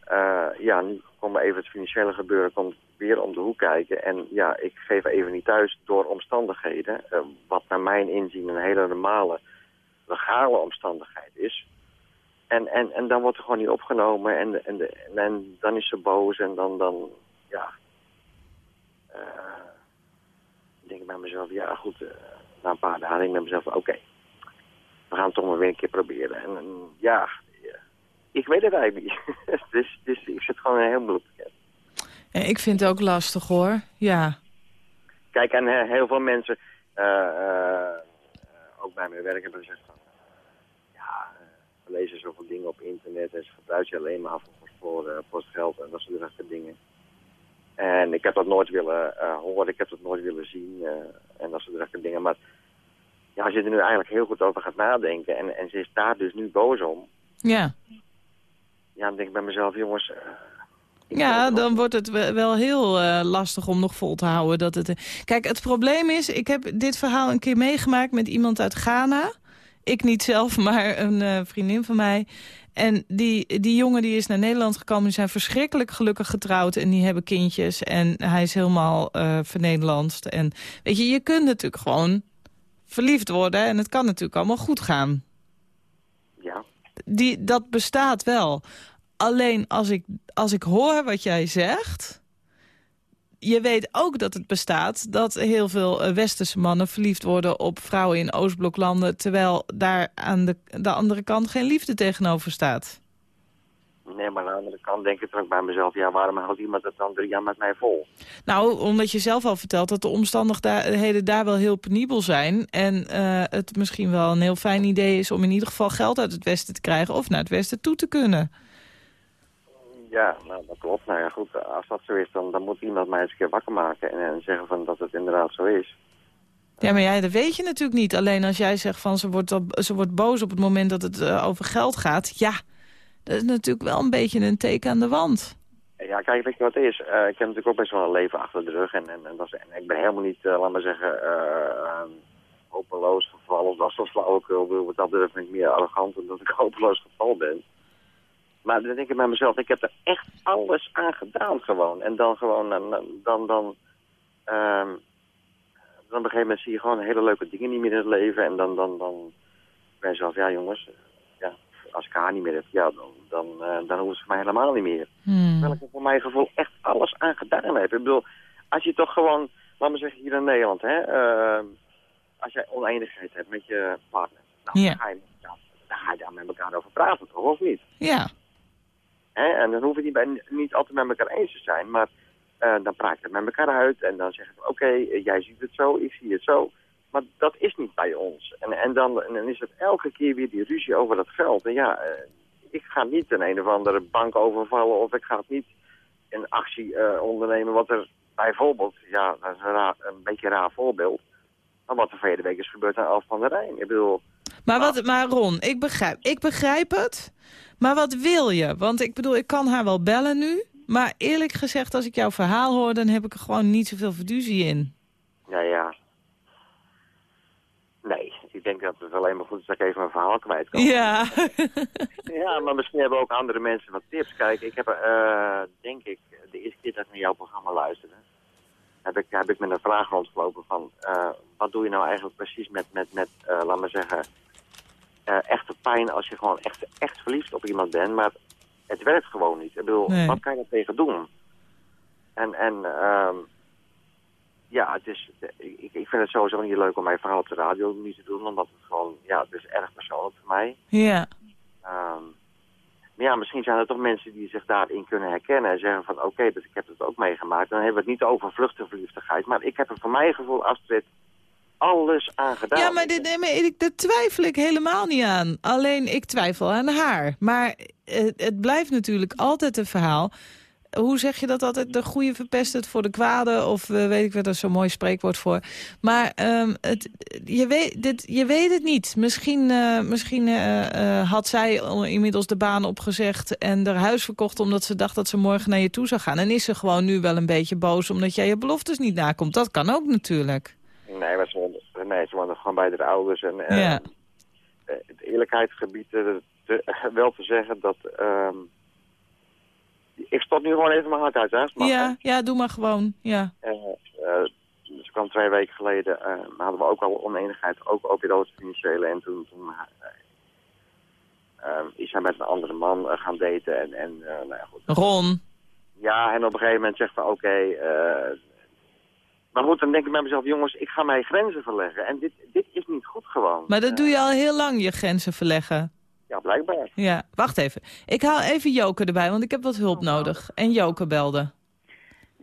Eh, ja, nu komt even het financiële gebeuren komt weer om de hoek kijken. En ja, ik geef even niet thuis door omstandigheden. eh, wat naar mijn inzien een hele normale, legale omstandigheid is. En, en, en dan wordt er gewoon niet opgenomen en, en, en, dan is ze boos en dan, dan ja... denk ik bij mezelf, ja goed, na een paar dagen denk ik bij mezelf, oké, we gaan het toch maar weer een keer proberen. En, en ja, ik weet het eigenlijk niet. [laughs] dus, dus ik zit gewoon een heel moeilijk. Ja, ik vind het ook lastig, hoor. Ja. Kijk, en eh, heel veel mensen, eh, eh, ook bij mijn werk, hebben gezegd van... Ja, we lezen zoveel dingen op internet en ze gebruiken je alleen maar voor, voor postgeld en dat soort dingen. En ik heb dat nooit willen horen, ik heb dat nooit willen zien en dat soort dingen. Maar ja, als je er nu eigenlijk heel goed over gaat nadenken en, en ze is daar dus nu boos om... Ja. Ja, dan denk ik bij mezelf, jongens... eh, Ja, dan wordt het we- wel heel eh, lastig om nog vol te houden. Dat het... Kijk, het probleem is, ik heb dit verhaal een keer meegemaakt met iemand uit Ghana. Ik niet zelf, [laughs] maar een eh, vriendin van mij. En die, die jongen die is naar Nederland gekomen, die zijn verschrikkelijk gelukkig getrouwd. En die hebben kindjes en hij is helemaal eh vernederlandst. En weet je, je kunt natuurlijk gewoon verliefd worden. En het kan natuurlijk allemaal goed gaan. Ja. Die, dat bestaat wel. Alleen als ik, als ik hoor wat jij zegt... je weet ook dat het bestaat dat heel veel eh, westerse mannen verliefd worden op vrouwen in Oostbloklanden... terwijl daar aan de, de andere kant geen liefde tegenover staat. Nee, maar aan de andere kant denk ik er ook bij mezelf... ja, waarom houdt iemand het dan drie jaar met mij vol? Nou, omdat je zelf al vertelt dat de omstandigheden daar wel heel penibel zijn... en eh, het misschien wel een heel fijn idee is om in ieder geval geld uit het westen te krijgen... of naar het westen toe te kunnen. Ja, nou, dat klopt. Nou ja, goed, als dat zo is, dan, dan moet iemand mij eens een keer wakker maken en, en zeggen van dat het inderdaad zo is. Ja, maar ja, dat weet je natuurlijk niet. Alleen als jij zegt van ze wordt, ze wordt boos op het moment dat het eh, over geld gaat. Ja, dat is natuurlijk wel een beetje een teken aan de wand. Ja, kijk, weet je wat het is? Eh, ik heb natuurlijk ook best wel een leven achter de rug. En, en, en, dat is, en ik ben helemaal niet, eh, laat maar zeggen, hopeloos gevallen. Of dat zo flauwekul. Dat ben ik meer arrogant dan dat ik hopeloos gevallen ben. Maar dan denk ik bij mezelf, ik heb er echt alles aan gedaan gewoon. En dan gewoon, dan, dan, dan, ehm, dan op een gegeven moment zie je gewoon hele leuke dingen niet meer in het leven. En dan, dan, dan ben je zelf, ja jongens, ja, als ik haar niet meer heb, ja, dan, dan, eh, dan hoeft ze mij helemaal niet meer. Hmm. Terwijl ik er voor mijn gevoel echt alles aan gedaan heb. Ik bedoel, als je toch gewoon, laat me zeggen hier in Nederland, hè, eh, als jij oneenigheid hebt met je partner, nou, dan, ga je, dan ga je daar met elkaar over praten, toch, of niet? Ja, En dan hoef je niet, bij, niet altijd met elkaar eens te zijn, maar eh, dan praat je het met elkaar uit en dan zeg je, oké, eh, jij ziet het zo, ik zie het zo. Maar dat is niet bij ons. En, en, dan, dan is het elke keer weer die ruzie over dat geld. En ja, eh, ik ga niet een een of andere bank overvallen of ik ga niet een actie ondernemen wat er bijvoorbeeld, ja, dat is een, een beetje een raar voorbeeld, maar wat er verleden week is gebeurd aan Elf van der Rijn. Ik bedoel, maar, wat, maar Ron, ik begrijp, ik begrijp het. Maar wat wil je? Want ik bedoel, ik kan haar wel bellen nu. Maar eerlijk gezegd, als ik jouw verhaal hoor... dan heb ik er gewoon niet zoveel fiducie in. Ja, ja. Nee, ik denk dat het alleen maar goed is dat ik even mijn verhaal kwijt kan. Ja. [laughs] Ja, maar misschien hebben ook andere mensen wat tips. Kijk, ik heb, eh, denk ik, de eerste keer dat ik naar jouw programma luisterde, heb ik, heb ik met een vraag rondgelopen van, eh, wat doe je nou eigenlijk precies met, met, met eh, laat maar zeggen, eh, echte pijn als je gewoon echt, echt verliefd op iemand bent, maar het werkt gewoon niet. Ik bedoel, Nee. wat kan je er tegen doen? En, en ehm, ja, het is, ik, ik vind het sowieso niet leuk om mijn verhaal op de radio niet te doen, omdat het gewoon, ja, het is erg persoonlijk voor mij. Ja. Ehm, maar ja, misschien zijn er toch mensen die zich daarin kunnen herkennen en zeggen van oké, dus ik heb het ook meegemaakt. Dan hebben we het niet over vluchtenverliefdigheid, maar ik heb er voor mijn gevoel, Astrid, alles aan gedaan. Ja, maar, dit, daar twijfel ik helemaal niet aan. Alleen ik twijfel aan haar. Maar het, het blijft natuurlijk altijd een verhaal. Hoe zeg je dat altijd? De goede verpest het voor de kwade. Of eh, weet ik wat, er zo'n mooi spreekwoord voor. Maar ehm, het, je, weet, dit, je weet het niet. Misschien, eh, misschien eh, had zij inmiddels de baan opgezegd en haar huis verkocht... omdat ze dacht dat ze morgen naar je toe zou gaan. En is ze gewoon nu wel een beetje boos omdat jij je beloftes niet nakomt. Dat kan ook natuurlijk. Nee, maar ze nee, ze wonen gewoon bij de ouders. En Ja. het eerlijkheidsgebied [laughs] wel te zeggen dat... ehm, ik stop nu gewoon even mijn hart uit, hè? Ja, ja, doe maar gewoon. Ja. Eh, eh, dus kwam twee weken geleden, eh, hadden we ook al oneenigheid, ook, ook weer over het financiële. En toen, toen is hij met een andere man gaan daten. En, en nou ja, goed. Ron. Ja, en op een gegeven moment zegt hij, oké... maar goed, dan denk ik bij mezelf, jongens, ik ga mijn grenzen verleggen. En dit, dit is niet goed gewoon. Maar dat doe je al heel lang, je grenzen verleggen. Ja, blijkbaar. Ja, wacht even. Ik haal even Joke erbij, want ik heb wat hulp nodig. En Joke belde.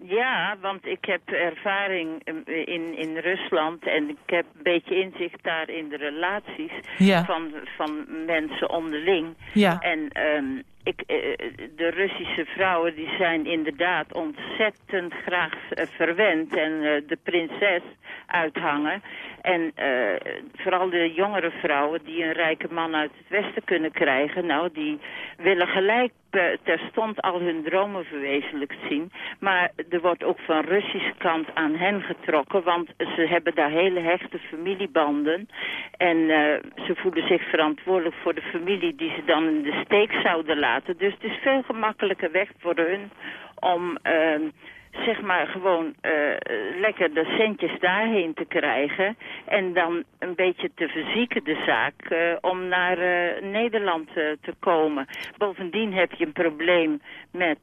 Ja, want ik heb ervaring eh, in, in Rusland en ik heb een beetje inzicht daar in de relaties Ja. van, van mensen onderling. Ja. En ehm, ik, eh, de Russische vrouwen die zijn inderdaad ontzettend graag eh, verwend en eh, de prinses uithangen. En vooral de jongere vrouwen die een rijke man uit het westen kunnen krijgen, nou die willen gelijk terstond al hun dromen verwezenlijkt zien. Maar er wordt ook van Russische kant aan hen getrokken, want ze hebben daar hele hechte familiebanden. En eh, ze voelen zich verantwoordelijk voor de familie die ze dan in de steek zouden laten. Dus het is veel gemakkelijker weg voor hun om... ehm, zeg maar gewoon eh, lekker de centjes daarheen te krijgen. En dan een beetje te verzieken de zaak eh, om naar eh, Nederland te komen. Bovendien heb je een probleem met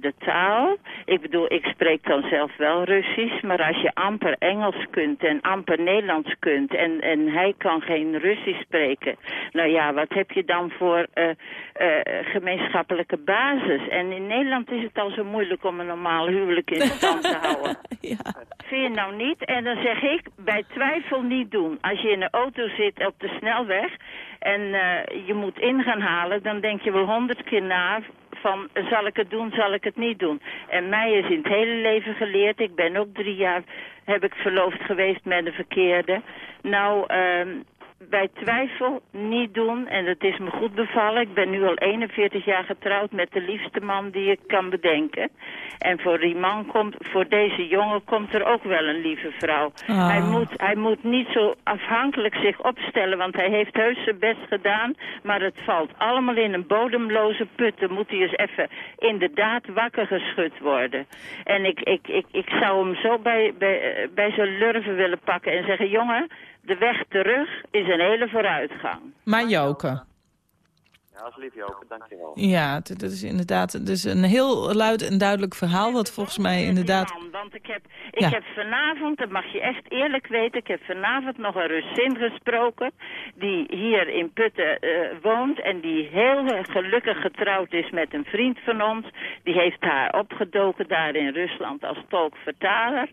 de taal. Ik bedoel, ik spreek dan zelf wel Russisch. Maar als je amper Engels kunt en amper Nederlands kunt... en, en hij kan geen Russisch spreken... nou ja, wat heb je dan voor gemeenschappelijke basis? En in Nederland is het al zo moeilijk om een normaal huwelijk in stand te [laughs] houden. Ja. Vind je nou niet? En dan zeg ik, bij twijfel niet doen. Als je in een auto zit op de snelweg en eh, je moet in gaan halen... dan denk je wel honderd keer na van, zal ik het doen, zal ik het niet doen. En mij is in het hele leven geleerd, ik ben ook drie jaar, heb ik verloofd geweest met een verkeerde. Nou, ehm bij twijfel niet doen. En dat is me goed bevallen. Ik ben nu al 41 jaar getrouwd met de liefste man die ik kan bedenken. En voor die man komt, voor deze jongen komt er ook wel een lieve vrouw. Ah. Hij, moet, hij moet niet zo afhankelijk zich opstellen, want hij heeft heus zijn best gedaan. Maar het valt allemaal in een bodemloze put. Dan moet hij eens even inderdaad wakker geschud worden. En ik, ik, ik, ik zou hem zo bij, bij, eh, bij zijn lurven willen pakken en zeggen... jongen, de weg terug is een hele vooruitgang. Maar Joke, Ja, alsjeblieft Joke, dankjewel. ja, het is inderdaad is een heel luid en duidelijk verhaal... wat volgens mij inderdaad... Want ik heb, ik Ja. heb vanavond, dat mag je echt eerlijk weten... ik heb vanavond nog een Russin gesproken... die hier in Putten eh, woont... en die heel gelukkig getrouwd is met een vriend van ons. Die heeft haar opgedoken daar in Rusland als tolkvertaler.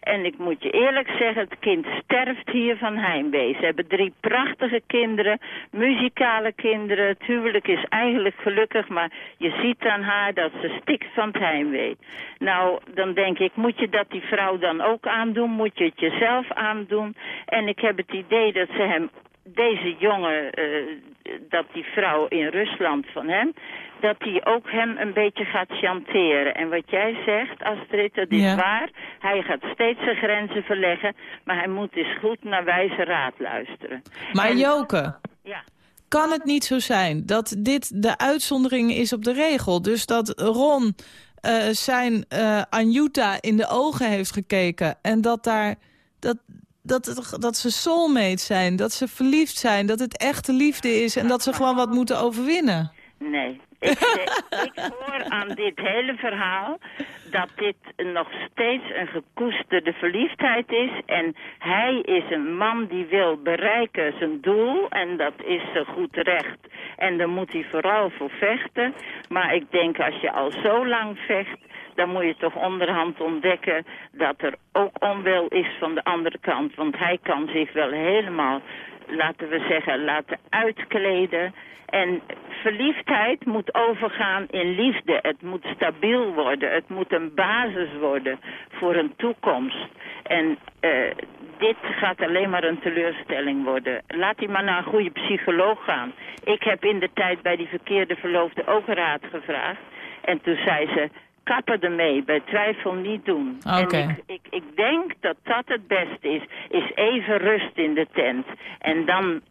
En ik moet je eerlijk zeggen, het kind sterft hier van heimwee. Ze hebben drie prachtige kinderen, muzikale kinderen. Het huwelijk is eigenlijk gelukkig, maar je ziet aan haar dat ze stikt van het heimwee. Nou, dan denk ik, moet je dat die vrouw dan ook aandoen? Moet je het jezelf aandoen? En ik heb het idee dat ze hem deze jongen, eh, dat die vrouw in Rusland van hem, dat die ook hem een beetje gaat chanteren. En wat jij zegt, Astrid, dat is Ja. waar. Hij gaat steeds zijn grenzen verleggen, maar hij moet eens goed naar wijze raad luisteren. Maar En- Joke, Ja. Kan het niet zo zijn dat dit de uitzondering is op de regel? Dus dat Ron eh, zijn eh Anjuta in de ogen heeft gekeken... en dat, daar, dat, dat, dat ze soulmates zijn, dat ze verliefd zijn... dat het echte liefde is en dat ze gewoon wat moeten overwinnen. Nee. Ik, zeg- ik hoor aan dit hele verhaal dat dit nog steeds een gekoesterde verliefdheid is. En hij is een man die wil bereiken zijn doel. En dat is zo goed recht. En daar moet hij vooral voor vechten. Maar ik denk als je al zo lang vecht dan moet je toch onderhand ontdekken dat er ook onwil is van de andere kant. Want hij kan zich wel helemaal, laten we zeggen, laten uitkleden. En verliefdheid moet overgaan in liefde. Het moet stabiel worden. Het moet een basis worden voor een toekomst. En eh, dit gaat alleen maar een teleurstelling worden. Laat hij maar naar een goede psycholoog gaan. Ik heb in de tijd bij die verkeerde verloofde ook raad gevraagd. En toen zei ze, kappen ermee, bij twijfel niet doen. Oké. En ik, ik, ik denk dat dat het beste is. Is even rust in de tent. En dan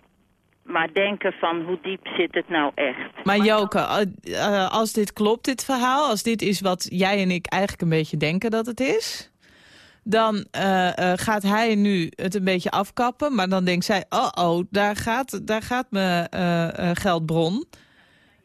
maar denken van hoe diep zit het nou echt. Maar Joke, eh, eh, als dit klopt, dit verhaal... als dit is wat jij en ik eigenlijk een beetje denken dat het is... dan eh, gaat hij nu het een beetje afkappen. Maar dan denkt zij, oh oh, daar gaat, daar gaat mijn eh, geldbron.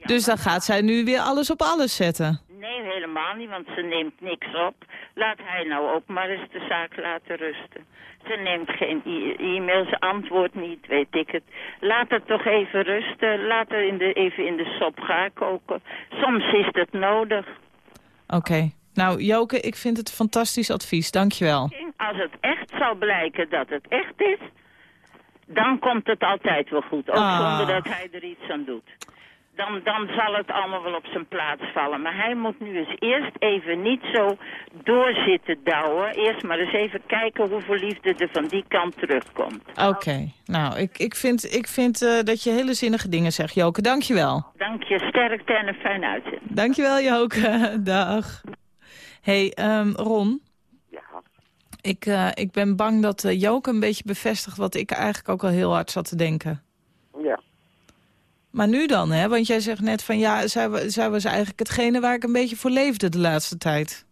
Dus dan gaat zij nu weer alles op alles zetten. Nee, helemaal niet, want ze neemt niks op. Laat hij nou ook maar eens de zaak laten rusten. Ze neemt geen e-mail, ze antwoordt niet, weet ik het. Laat het toch even rusten. Laat het in de, even in de sop gaar koken. Soms is het nodig. Oké. Nou, Joke, ik vind het fantastisch advies. Dankjewel. Als het echt zal blijken dat het echt is, dan komt het altijd wel goed. Ook Ah. zonder dat hij er iets aan doet. Dan, dan zal het allemaal wel op zijn plaats vallen. Maar hij moet nu eens eerst even niet zo doorzitten douwen. Eerst maar eens even kijken hoeveel liefde er van die kant terugkomt. Oké. Nou, ik, ik vind, ik vind eh, dat je hele zinnige dingen zegt, Joke. Dankjewel. Dank je, sterkte en een fijn uitzending. Dankjewel, Joke. [laughs] Dag. hey, ehm, Ron. Ja, Ik, eh, ik ben bang dat eh, Joke een beetje bevestigt wat ik eigenlijk ook al heel hard zat te denken. Maar nu dan, hè? Want jij zegt net van ja, zij, zij was eigenlijk hetgene waar ik een beetje voor leefde de laatste tijd.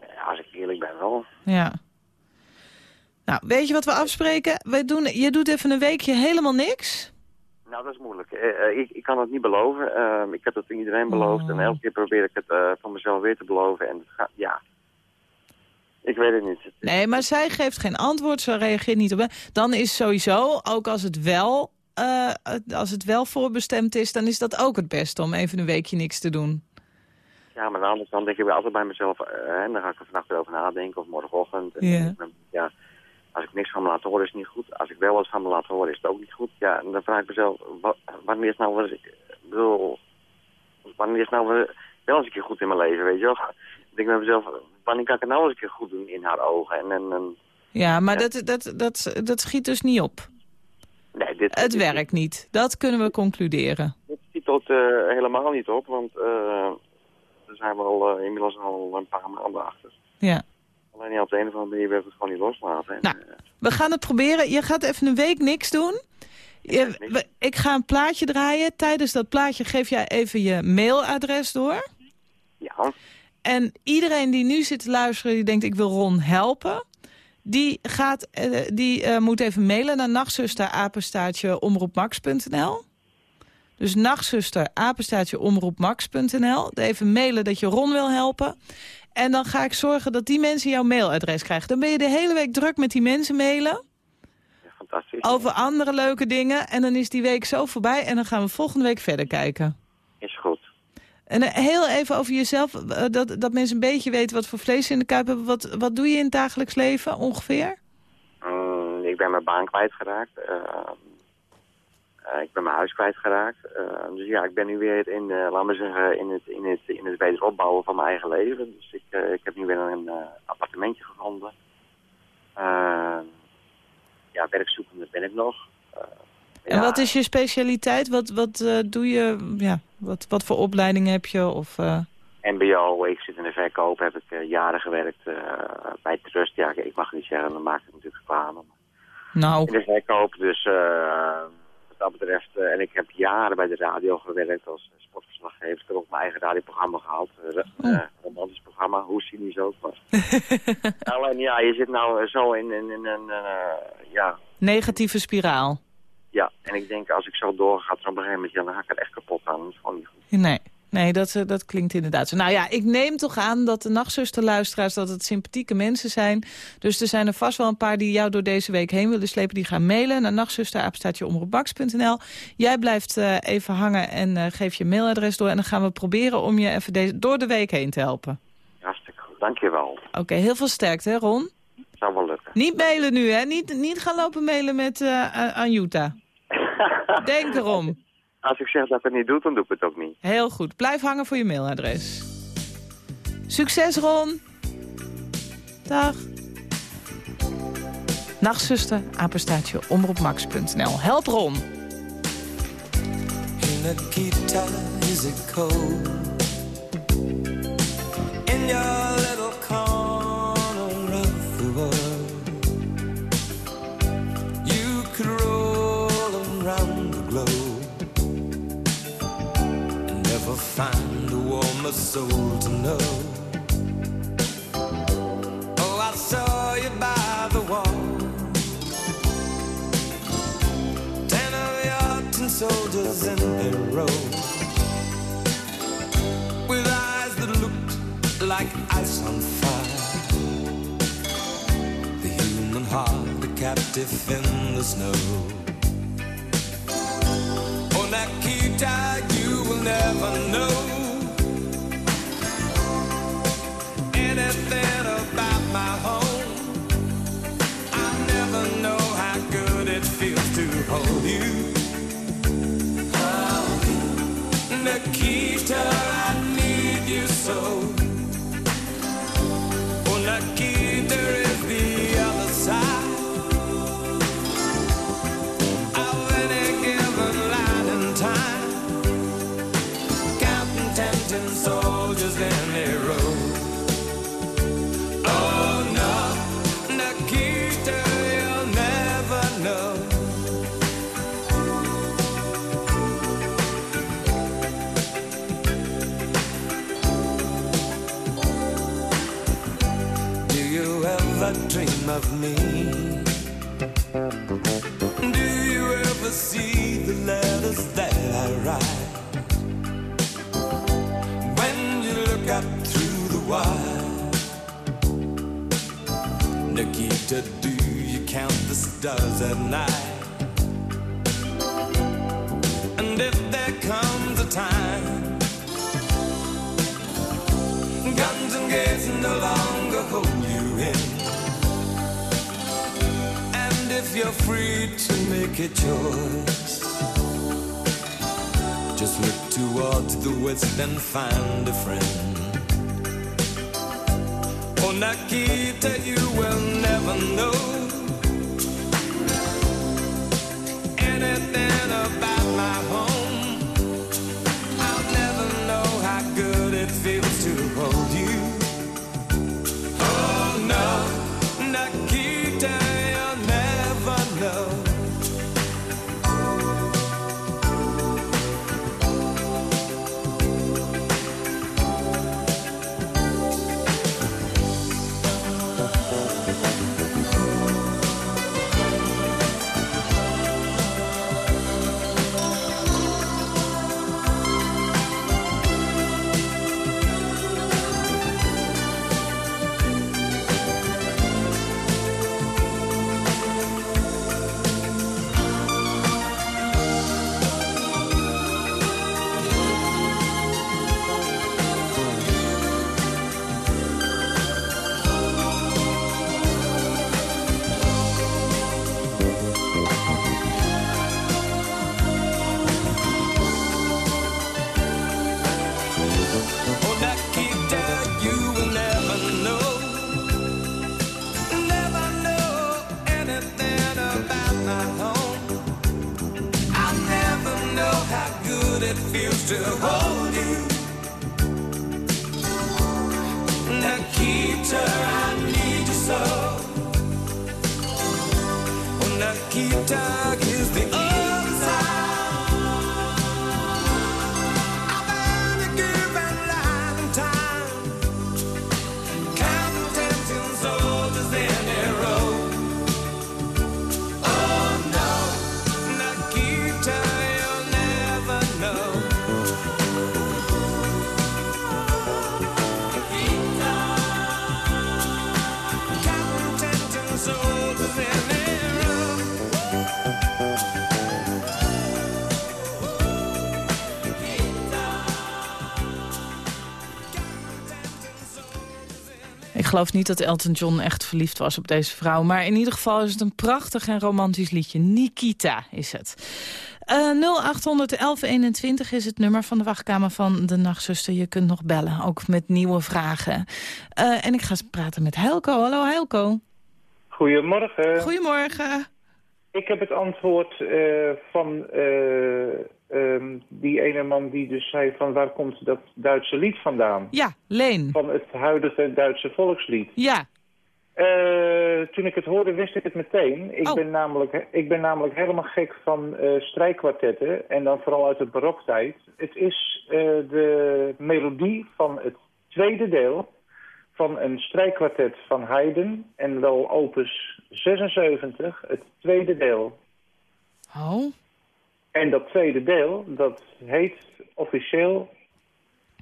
Ja, Als ik eerlijk ben wel. Ja. Nou, weet je wat we afspreken? Wij doen, je doet even een weekje helemaal niks. Nou, dat is moeilijk. Eh, eh, ik, ik kan het niet beloven. Ehm, ik heb het iedereen beloofd. En elke keer probeer ik het eh, van mezelf weer te beloven. En het gaat, ja. Ik weet het niet. Nee, maar zij geeft geen antwoord, ze reageert niet op. Dan is sowieso, ook als het wel, eh, als het wel voorbestemd is, dan is dat ook het beste om even een weekje niks te doen. Ja, maar aan de andere kant denk ik weer altijd bij mezelf. eh, en dan ga ik er vannacht over nadenken. Of morgenochtend. En Ja. Als ik niks van me laat horen is het niet goed. Als ik wel wat van me laat horen is het ook niet goed. Ja, en dan vraag ik mezelf. wa- wanneer is nou wat ik ik bedoel... wanneer is nou wel- wel eens een keer goed in mijn leven, weet je wel? Ik denk bij mezelf, wanneer kan ik het nou eens een keer goed doen in haar ogen? En, en, en Ja, maar Dat, dat, dat, dat schiet dus niet op. nee, dit, Het dit, werkt niet. Dat kunnen we concluderen. Dit schiet tot eh, helemaal niet op, want eh daar zijn we al eh, inmiddels al een paar maanden achter. Ja. Alleen ja, op de een of andere manier werd het gewoon niet loslaten. En, Nou, We gaan het proberen. Je gaat even een week niks doen. Je- ik ga een plaatje draaien. Tijdens dat plaatje geef jij even je mailadres door. ja, En iedereen die nu zit te luisteren, die denkt ik wil Ron helpen. Die, gaat, eh, die eh, moet even mailen naar nachtzuster omroepmax.nl. Dus nachtzuster omroepmax.nl. Even mailen dat je Ron wil helpen. En dan ga ik zorgen dat die mensen jouw mailadres krijgen. Dan ben je de hele week druk met die mensen mailen. fantastisch. Over andere leuke dingen. En dan is die week zo voorbij. En dan gaan we volgende week verder kijken. En eh, heel even over jezelf. eh, Dat, dat mensen een beetje weten wat voor vlees ze in de kuip hebben. Wat, wat doe je in het dagelijks leven ongeveer? Mm, ik ben mijn baan kwijtgeraakt. eh, ik ben mijn huis kwijtgeraakt. eh dus ja, ik ben nu weer in, laat maar zeggen, in het, in, het, in het wederopbouwen van mijn eigen leven. Dus ik, ik heb nu weer een appartementje gevonden. Eh, ja, werkzoekende ben ik nog. En ja, wat is je specialiteit? Wat, wat doe je? Ja, wat, wat voor opleiding heb je? Of, eh, MBO, ik zit in de verkoop, heb ik eh, jaren gewerkt eh, bij Trust. Ja, ik mag het niet zeggen, dan maak ik natuurlijk reclame. nou, in de verkoop. Dus eh, wat dat betreft, en ik heb jaren bij de radio gewerkt als sportverslaggever. Ik heb ook mijn eigen radioprogramma gehad. Uh, romantisch programma, hoe cynisch ook. Maar. [laughs] Alleen ja, je zit nou zo in, in, in een, ja, negatieve spiraal. Ja. En ik denk als ik zo doorga, er op een gegeven moment, dan ga ik er echt kapot aan. Dat is gewoon niet goed. Nee, nee dat, eh, dat klinkt inderdaad zo. Nou ja, ik neem toch aan dat de nachtzusterluisteraars... dat het sympathieke mensen zijn. Dus er zijn er vast wel een paar die jou door deze week heen willen slepen. Die gaan mailen naar nachtzusterapenstaatjeomroepbaks.nl. Jij blijft eh, even hangen en eh geef je mailadres door. En dan gaan we proberen om je even deze, door de week heen te helpen. Hartstikke goed, dankjewel. Oké, heel veel sterkte, hè Ron? Niet mailen nu, hè? Niet, niet gaan lopen mailen met eh aan Jutta. [laughs] Denk erom. Als ik zeg dat ik het niet doe, dan doe ik het ook niet. Heel goed. Blijf hangen voor je mailadres. Succes, Ron. Dag. Nachtzuster, apenstaartje, omroepmax.nl. Help Ron. In Nikita, is it cold? In your find a warmer soul to know. Oh, I saw you by the wall. Ten of your tin soldiers in a row With eyes that looked like ice on fire The human heart, a captive in the snow Oh, Nikita, never know Anything about my home I never know how good it feels to hold you. Nikita, dream of me? Make a choice, just look toward to the west and find a friend. Oh, Nikita, you will never know geloof niet dat Elton John echt verliefd was op deze vrouw. Maar in ieder geval is het een prachtig en romantisch liedje. Nikita is het. Eh 081121 is het nummer van de wachtkamer van de nachtzuster. Je kunt nog bellen, ook met nieuwe vragen. Eh, en ik ga praten met Helco. Hallo Helco. Goedemorgen. Goedemorgen. Ik heb het antwoord eh, van eh, ehm, die ene man die dus zei van waar komt dat Duitse lied vandaan? Ja, Leen. Van het huidige Duitse volkslied. Ja. Eh, toen ik het hoorde wist ik het meteen. Ik, Oh. ben, namelijk, ik ben namelijk helemaal gek van eh strijkkwartetten en dan vooral uit de baroktijd. Het is eh, de melodie van het tweede deel van een strijkkwartet van Haydn en wel opus 76, het tweede deel. Oh. En dat tweede deel, dat heet officieel...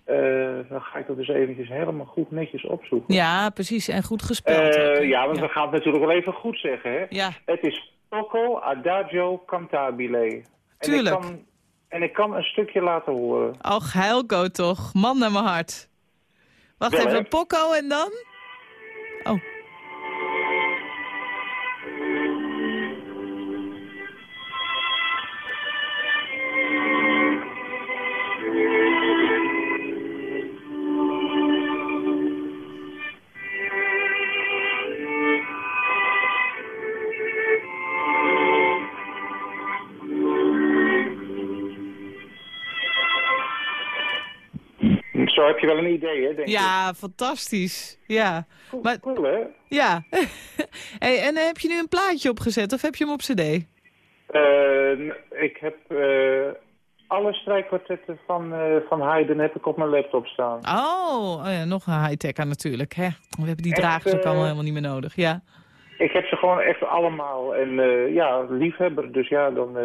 eh, dan ga ik dat dus eventjes helemaal goed netjes opzoeken. Ja, precies. En goed gespeeld. Eh, ja, want we gaan het natuurlijk wel even goed zeggen, hè? Ja. Het is Poco Adagio Cantabile. En Tuurlijk. Ik kan, en ik kan een stukje laten horen. Och, Helco toch. Man naar mijn hart. Wacht even? Poco en dan? Oh. Wel een idee, hè, denk ik. Ja, fantastisch. Ja. Maar, Cool, hè? ja. [laughs] hey, en heb je nu een plaatje opgezet of heb je hem op cd? Eh, ik heb eh, alle strijkkwartetten van, eh, van Haydn heb ik op mijn laptop staan. Oh, oh ja, nog een high-techer natuurlijk. Hè? We hebben die Echt, dragers ook eh, allemaal helemaal niet meer nodig. Ja. Ik heb ze gewoon echt allemaal. En eh, ja, liefhebber, dus ja, dan... eh,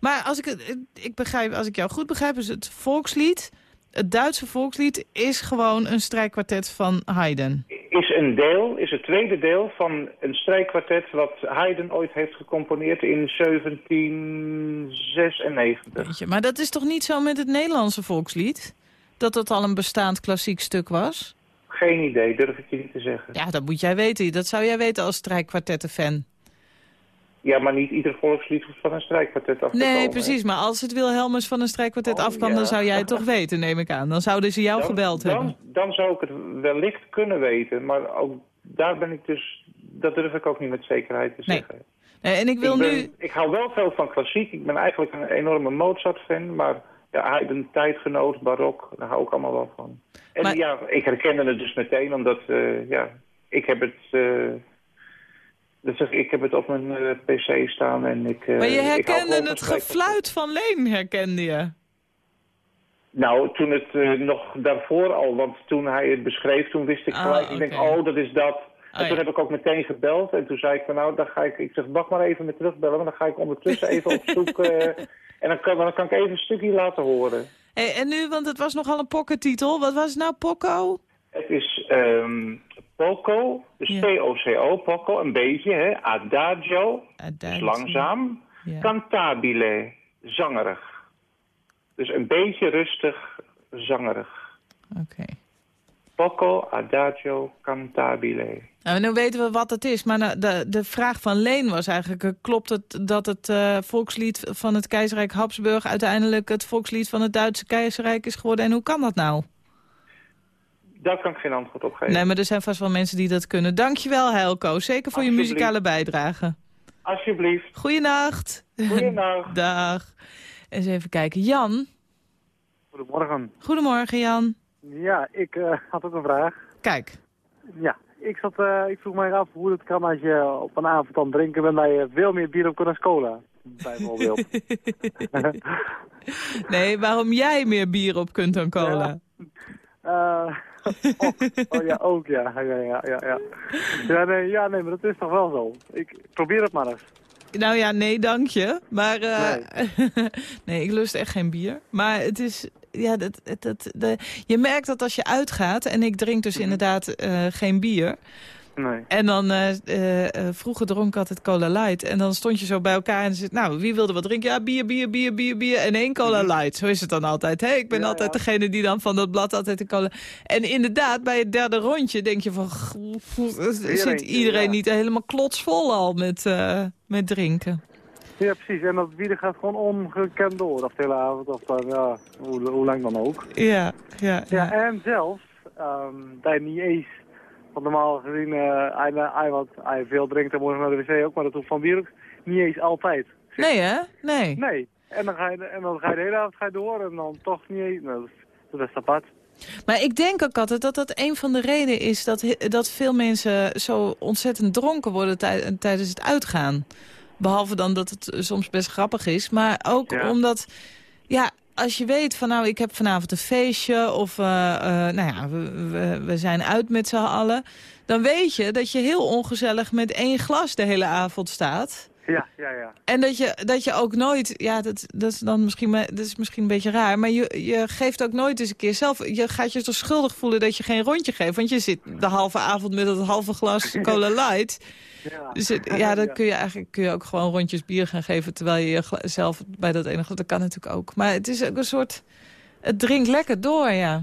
Maar als ik, het, ik begrijp, als ik jou goed begrijp, is het volkslied... Het Duitse volkslied is gewoon een strijkkwartet van Haydn. is een deel, is het tweede deel van een strijkkwartet wat Haydn ooit heeft gecomponeerd in 1796. Weet je, maar dat is toch niet zo met het Nederlandse volkslied? Dat dat al een bestaand klassiek stuk was? Geen idee, durf ik je niet te zeggen. Ja, dat moet jij weten. Dat zou jij weten als strijkkwartetten-fan. Ja, maar niet ieder volkslied van een strijkkwartet af Nee, precies. Maar als het Wilhelmus van een strijkkwartet Oh, afkwam, ja. dan zou jij het toch weten, neem ik aan. Dan zouden ze jou Dan- gebeld dan, hebben. Dan zou ik het wellicht kunnen weten, maar ook daar ben ik dus... Dat durf ik ook niet met zekerheid te Nee. zeggen. Nee, en ik wil ik, ben- nu... ik hou wel veel van klassiek. Ik ben eigenlijk een enorme Mozart-fan, maar ja, een tijdgenoot, barok, daar hou ik allemaal wel van. En Maar- ja, ik herkende het dus meteen, omdat eh, ja, ik heb het... eh, zeg, ik, heb het op mijn eh, pc staan en ik... eh, Maar je herkende het gefluit van Leen, herkende je. Nou, toen het eh, nog daarvoor al, want toen hij het beschreef, toen wist ik Ah, gelijk, ik denk, oh, dat is dat. En ja. toen heb ik ook meteen gebeld en toen zei ik van, nou, dan ga ik, ik zeg, wacht maar even met terugbellen, want dan ga ik ondertussen even op zoek [laughs] en dan kan, dan kan ik even een stukje laten horen. Hey, en nu, want het was nogal een pockettitel. Wat was het nou, Poco? Het is ehm Poco, dus Ja. P-O-C-O, Poco, een beetje, hè, Adagio, dus langzaam, Ja. Cantabile, zangerig. Dus een beetje rustig, zangerig. Oké. Poco, Adagio, Cantabile. Nou, nu weten we wat het is, maar nou, de, de vraag van Leen was eigenlijk... eh, klopt het dat het eh, volkslied van het keizerrijk Habsburg... uiteindelijk het volkslied van het Duitse keizerrijk is geworden? En hoe kan dat nou? Daar kan ik geen antwoord op geven. Nee, maar er zijn vast wel mensen die dat kunnen. Dankjewel, Helco. Zeker voor je muzikale bijdrage. Alsjeblieft. Goeienacht. Goeienacht. [laughs] Dag. Eens even kijken. Jan. Goedemorgen. Goedemorgen, Jan. Ja, ik eh, had ook een vraag. Kijk. Ja, ik, zat, eh, ik vroeg mij af hoe het kan als je op een avond dan drinken bent dat je veel meer bier op kan als cola. Bijvoorbeeld. [laughs] Nee, waarom jij meer bier op kunt dan cola? Eh, ook. Oh ja, ook ja. Ja, ja, ja, ja. Ja, nee, ja, nee, maar dat is toch wel zo. Ik probeer het maar eens. Nou ja, nee, dank je. Maar eh, nee. [laughs] ik lust echt geen bier. Maar het is, ja, dat, dat, de, je merkt dat als je uitgaat, en ik drink dus inderdaad eh, geen bier. Nee. En dan, eh, vroeger dronk altijd cola light. En dan stond je zo bij elkaar en zit, nou, wie wilde wat drinken? Ja, bier, bier, bier, bier, bier en één cola light. Zo is het dan altijd. Hè? Ik ben altijd degene die dan van dat blad altijd de cola... En inderdaad, bij het derde rondje denk je van... zit iedereen ja. niet helemaal klotsvol al met, met drinken? Ja, precies. En dat bier gaat gewoon ongekend door, of de hele avond. Of dan, ja, hoe, hoe lang dan ook. Ja, ja, Ja, en zelfs, ehm dat je niet eens, want normaal gezien, eh hij, hij, wat, hij veel drinkt, moet je naar de wc ook, maar dat hoeft van bier ook niet eens altijd. Nee, hè? Nee. Nee. En dan ga je, en dan ga je de hele avond ga je door en dan toch niet eens, nou, dat, is, dat is apart. Maar ik denk ook altijd dat dat een van de redenen is... dat, dat veel mensen zo ontzettend dronken worden tij- tijdens het uitgaan. Behalve dan dat het soms best grappig is. Maar ook Ja. omdat... Ja, als je weet van nou, ik heb vanavond een feestje... of eh, eh, nou ja, we, we, we zijn uit met z'n allen... dan weet je dat je heel ongezellig met één glas de hele avond staat... Ja, ja, ja. En dat je, dat je ook nooit, ja, dat, dat, is dan misschien, dat is misschien een beetje raar... maar je, je geeft ook nooit eens een keer zelf... je gaat je toch schuldig voelen dat je geen rondje geeft... want je zit de halve avond met dat halve glas [laughs] cola light... Ja, Dus het- [laughs] ja, dan kun je eigenlijk kun je ook gewoon rondjes bier gaan geven... terwijl je je gla- zelf bij dat enige... Dat kan natuurlijk ook. Maar het is ook een soort... Het drinkt lekker door, ja.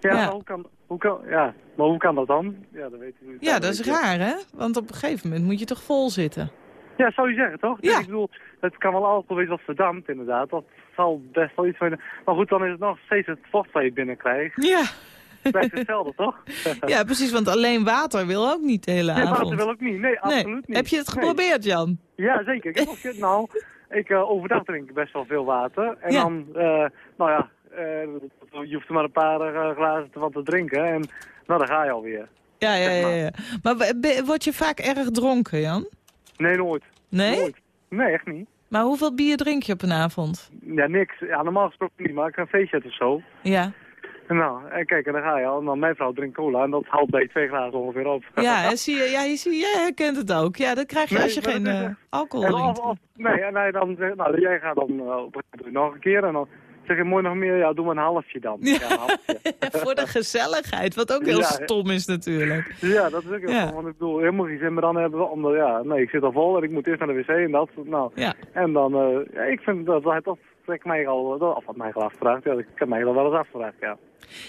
Ja, hoe kan, hoe kan, ja, maar hoe kan dat dan? Ja, dat weet ik niet. Ja, dat is raar, hè? Want op een gegeven moment moet je toch vol zitten. Ja, zou je zeggen, toch? Ja. Ik bedoel, het kan wel alcohol wezen wat verdampt, inderdaad. Dat zal best wel iets zijn. Maar goed, dan is het nog steeds het vocht dat je binnenkrijgt. Ja. [laughs] Blijft hetzelfde, toch? [laughs] Ja, precies, want alleen water wil ook niet de hele Nee, avond. water wil ook niet. Nee, absoluut niet. Heb je het Nee. geprobeerd, Jan? Ja, zeker. Ik heb ook, ge- nou, ik eh, overdag drink ik best wel veel water. En Ja. dan, eh, nou ja, eh, je hoeft er maar een paar glazen van te drinken. En nou, dan ga je alweer. Ja, ja, ja. ja. Maar word je vaak erg dronken, Jan? Nee, nooit. Nee? Nooit. Nee, echt niet. Maar hoeveel bier drink je op een avond? Ja, niks. Ja, normaal gesproken niet, maar ik ga een feestje of zo. Ja. Nou, en kijk, en dan ga je al. Dan mijn vrouw drinkt cola en dat haalt bij twee glazen ongeveer op. Ja, en zie je, ja, je, zie, jij herkent het ook. Ja, dat krijg je Nee, als je geen is eh, alcohol drinkt. of- of- nee, dan nou, jij gaat dan eh, op nog een keer. En dan zeg je, mooi nog meer? Ja, doe maar een halfje dan. Ja, een halfje. [laughs] Voor de gezelligheid, wat ook heel Ja, stom is natuurlijk. Ja, dat is ook heel ja. Want ik bedoel, helemaal geen zin meer dan hebben. Omdat, ja, nee, ik zit al vol en ik moet eerst naar de wc en dat. Nou, Ja. En dan, eh, ja, ik vind dat, dat, dat heb ik mij al, dat, of had mij al afgevraagd. Ja, ik heb mij al wel eens afgevraagd, ja.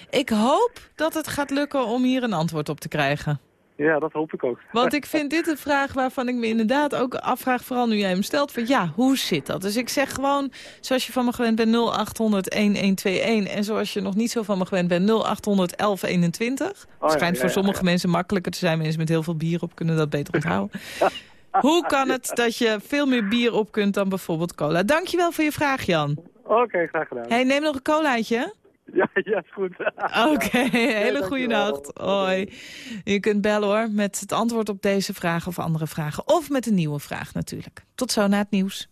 Ik hoop dat het gaat lukken om hier een antwoord op te krijgen. Ja, dat hoop ik ook. Want ik vind dit een vraag waarvan ik me inderdaad ook afvraag, vooral nu jij hem stelt, van ja, hoe zit dat? Dus ik zeg gewoon, zoals je van me gewend bent, 0800-1121. En zoals je nog niet zo van me gewend bent, 0800-1121. Het schijnt ja, voor sommige ja. mensen makkelijker te zijn. Mensen met heel veel bier op kunnen dat beter onthouden. [laughs] Hoe kan het dat je veel meer bier op kunt dan bijvoorbeeld cola? Dankjewel voor je vraag, Jan. Oké, graag gedaan. hey, neem nog een colaatje. Ja, ja, is goed. Oké, [laughs] hele goede nacht. Hoi. Je kunt bellen hoor, met het antwoord op deze vraag of andere vragen. Of met een nieuwe vraag natuurlijk. Tot zo na het nieuws.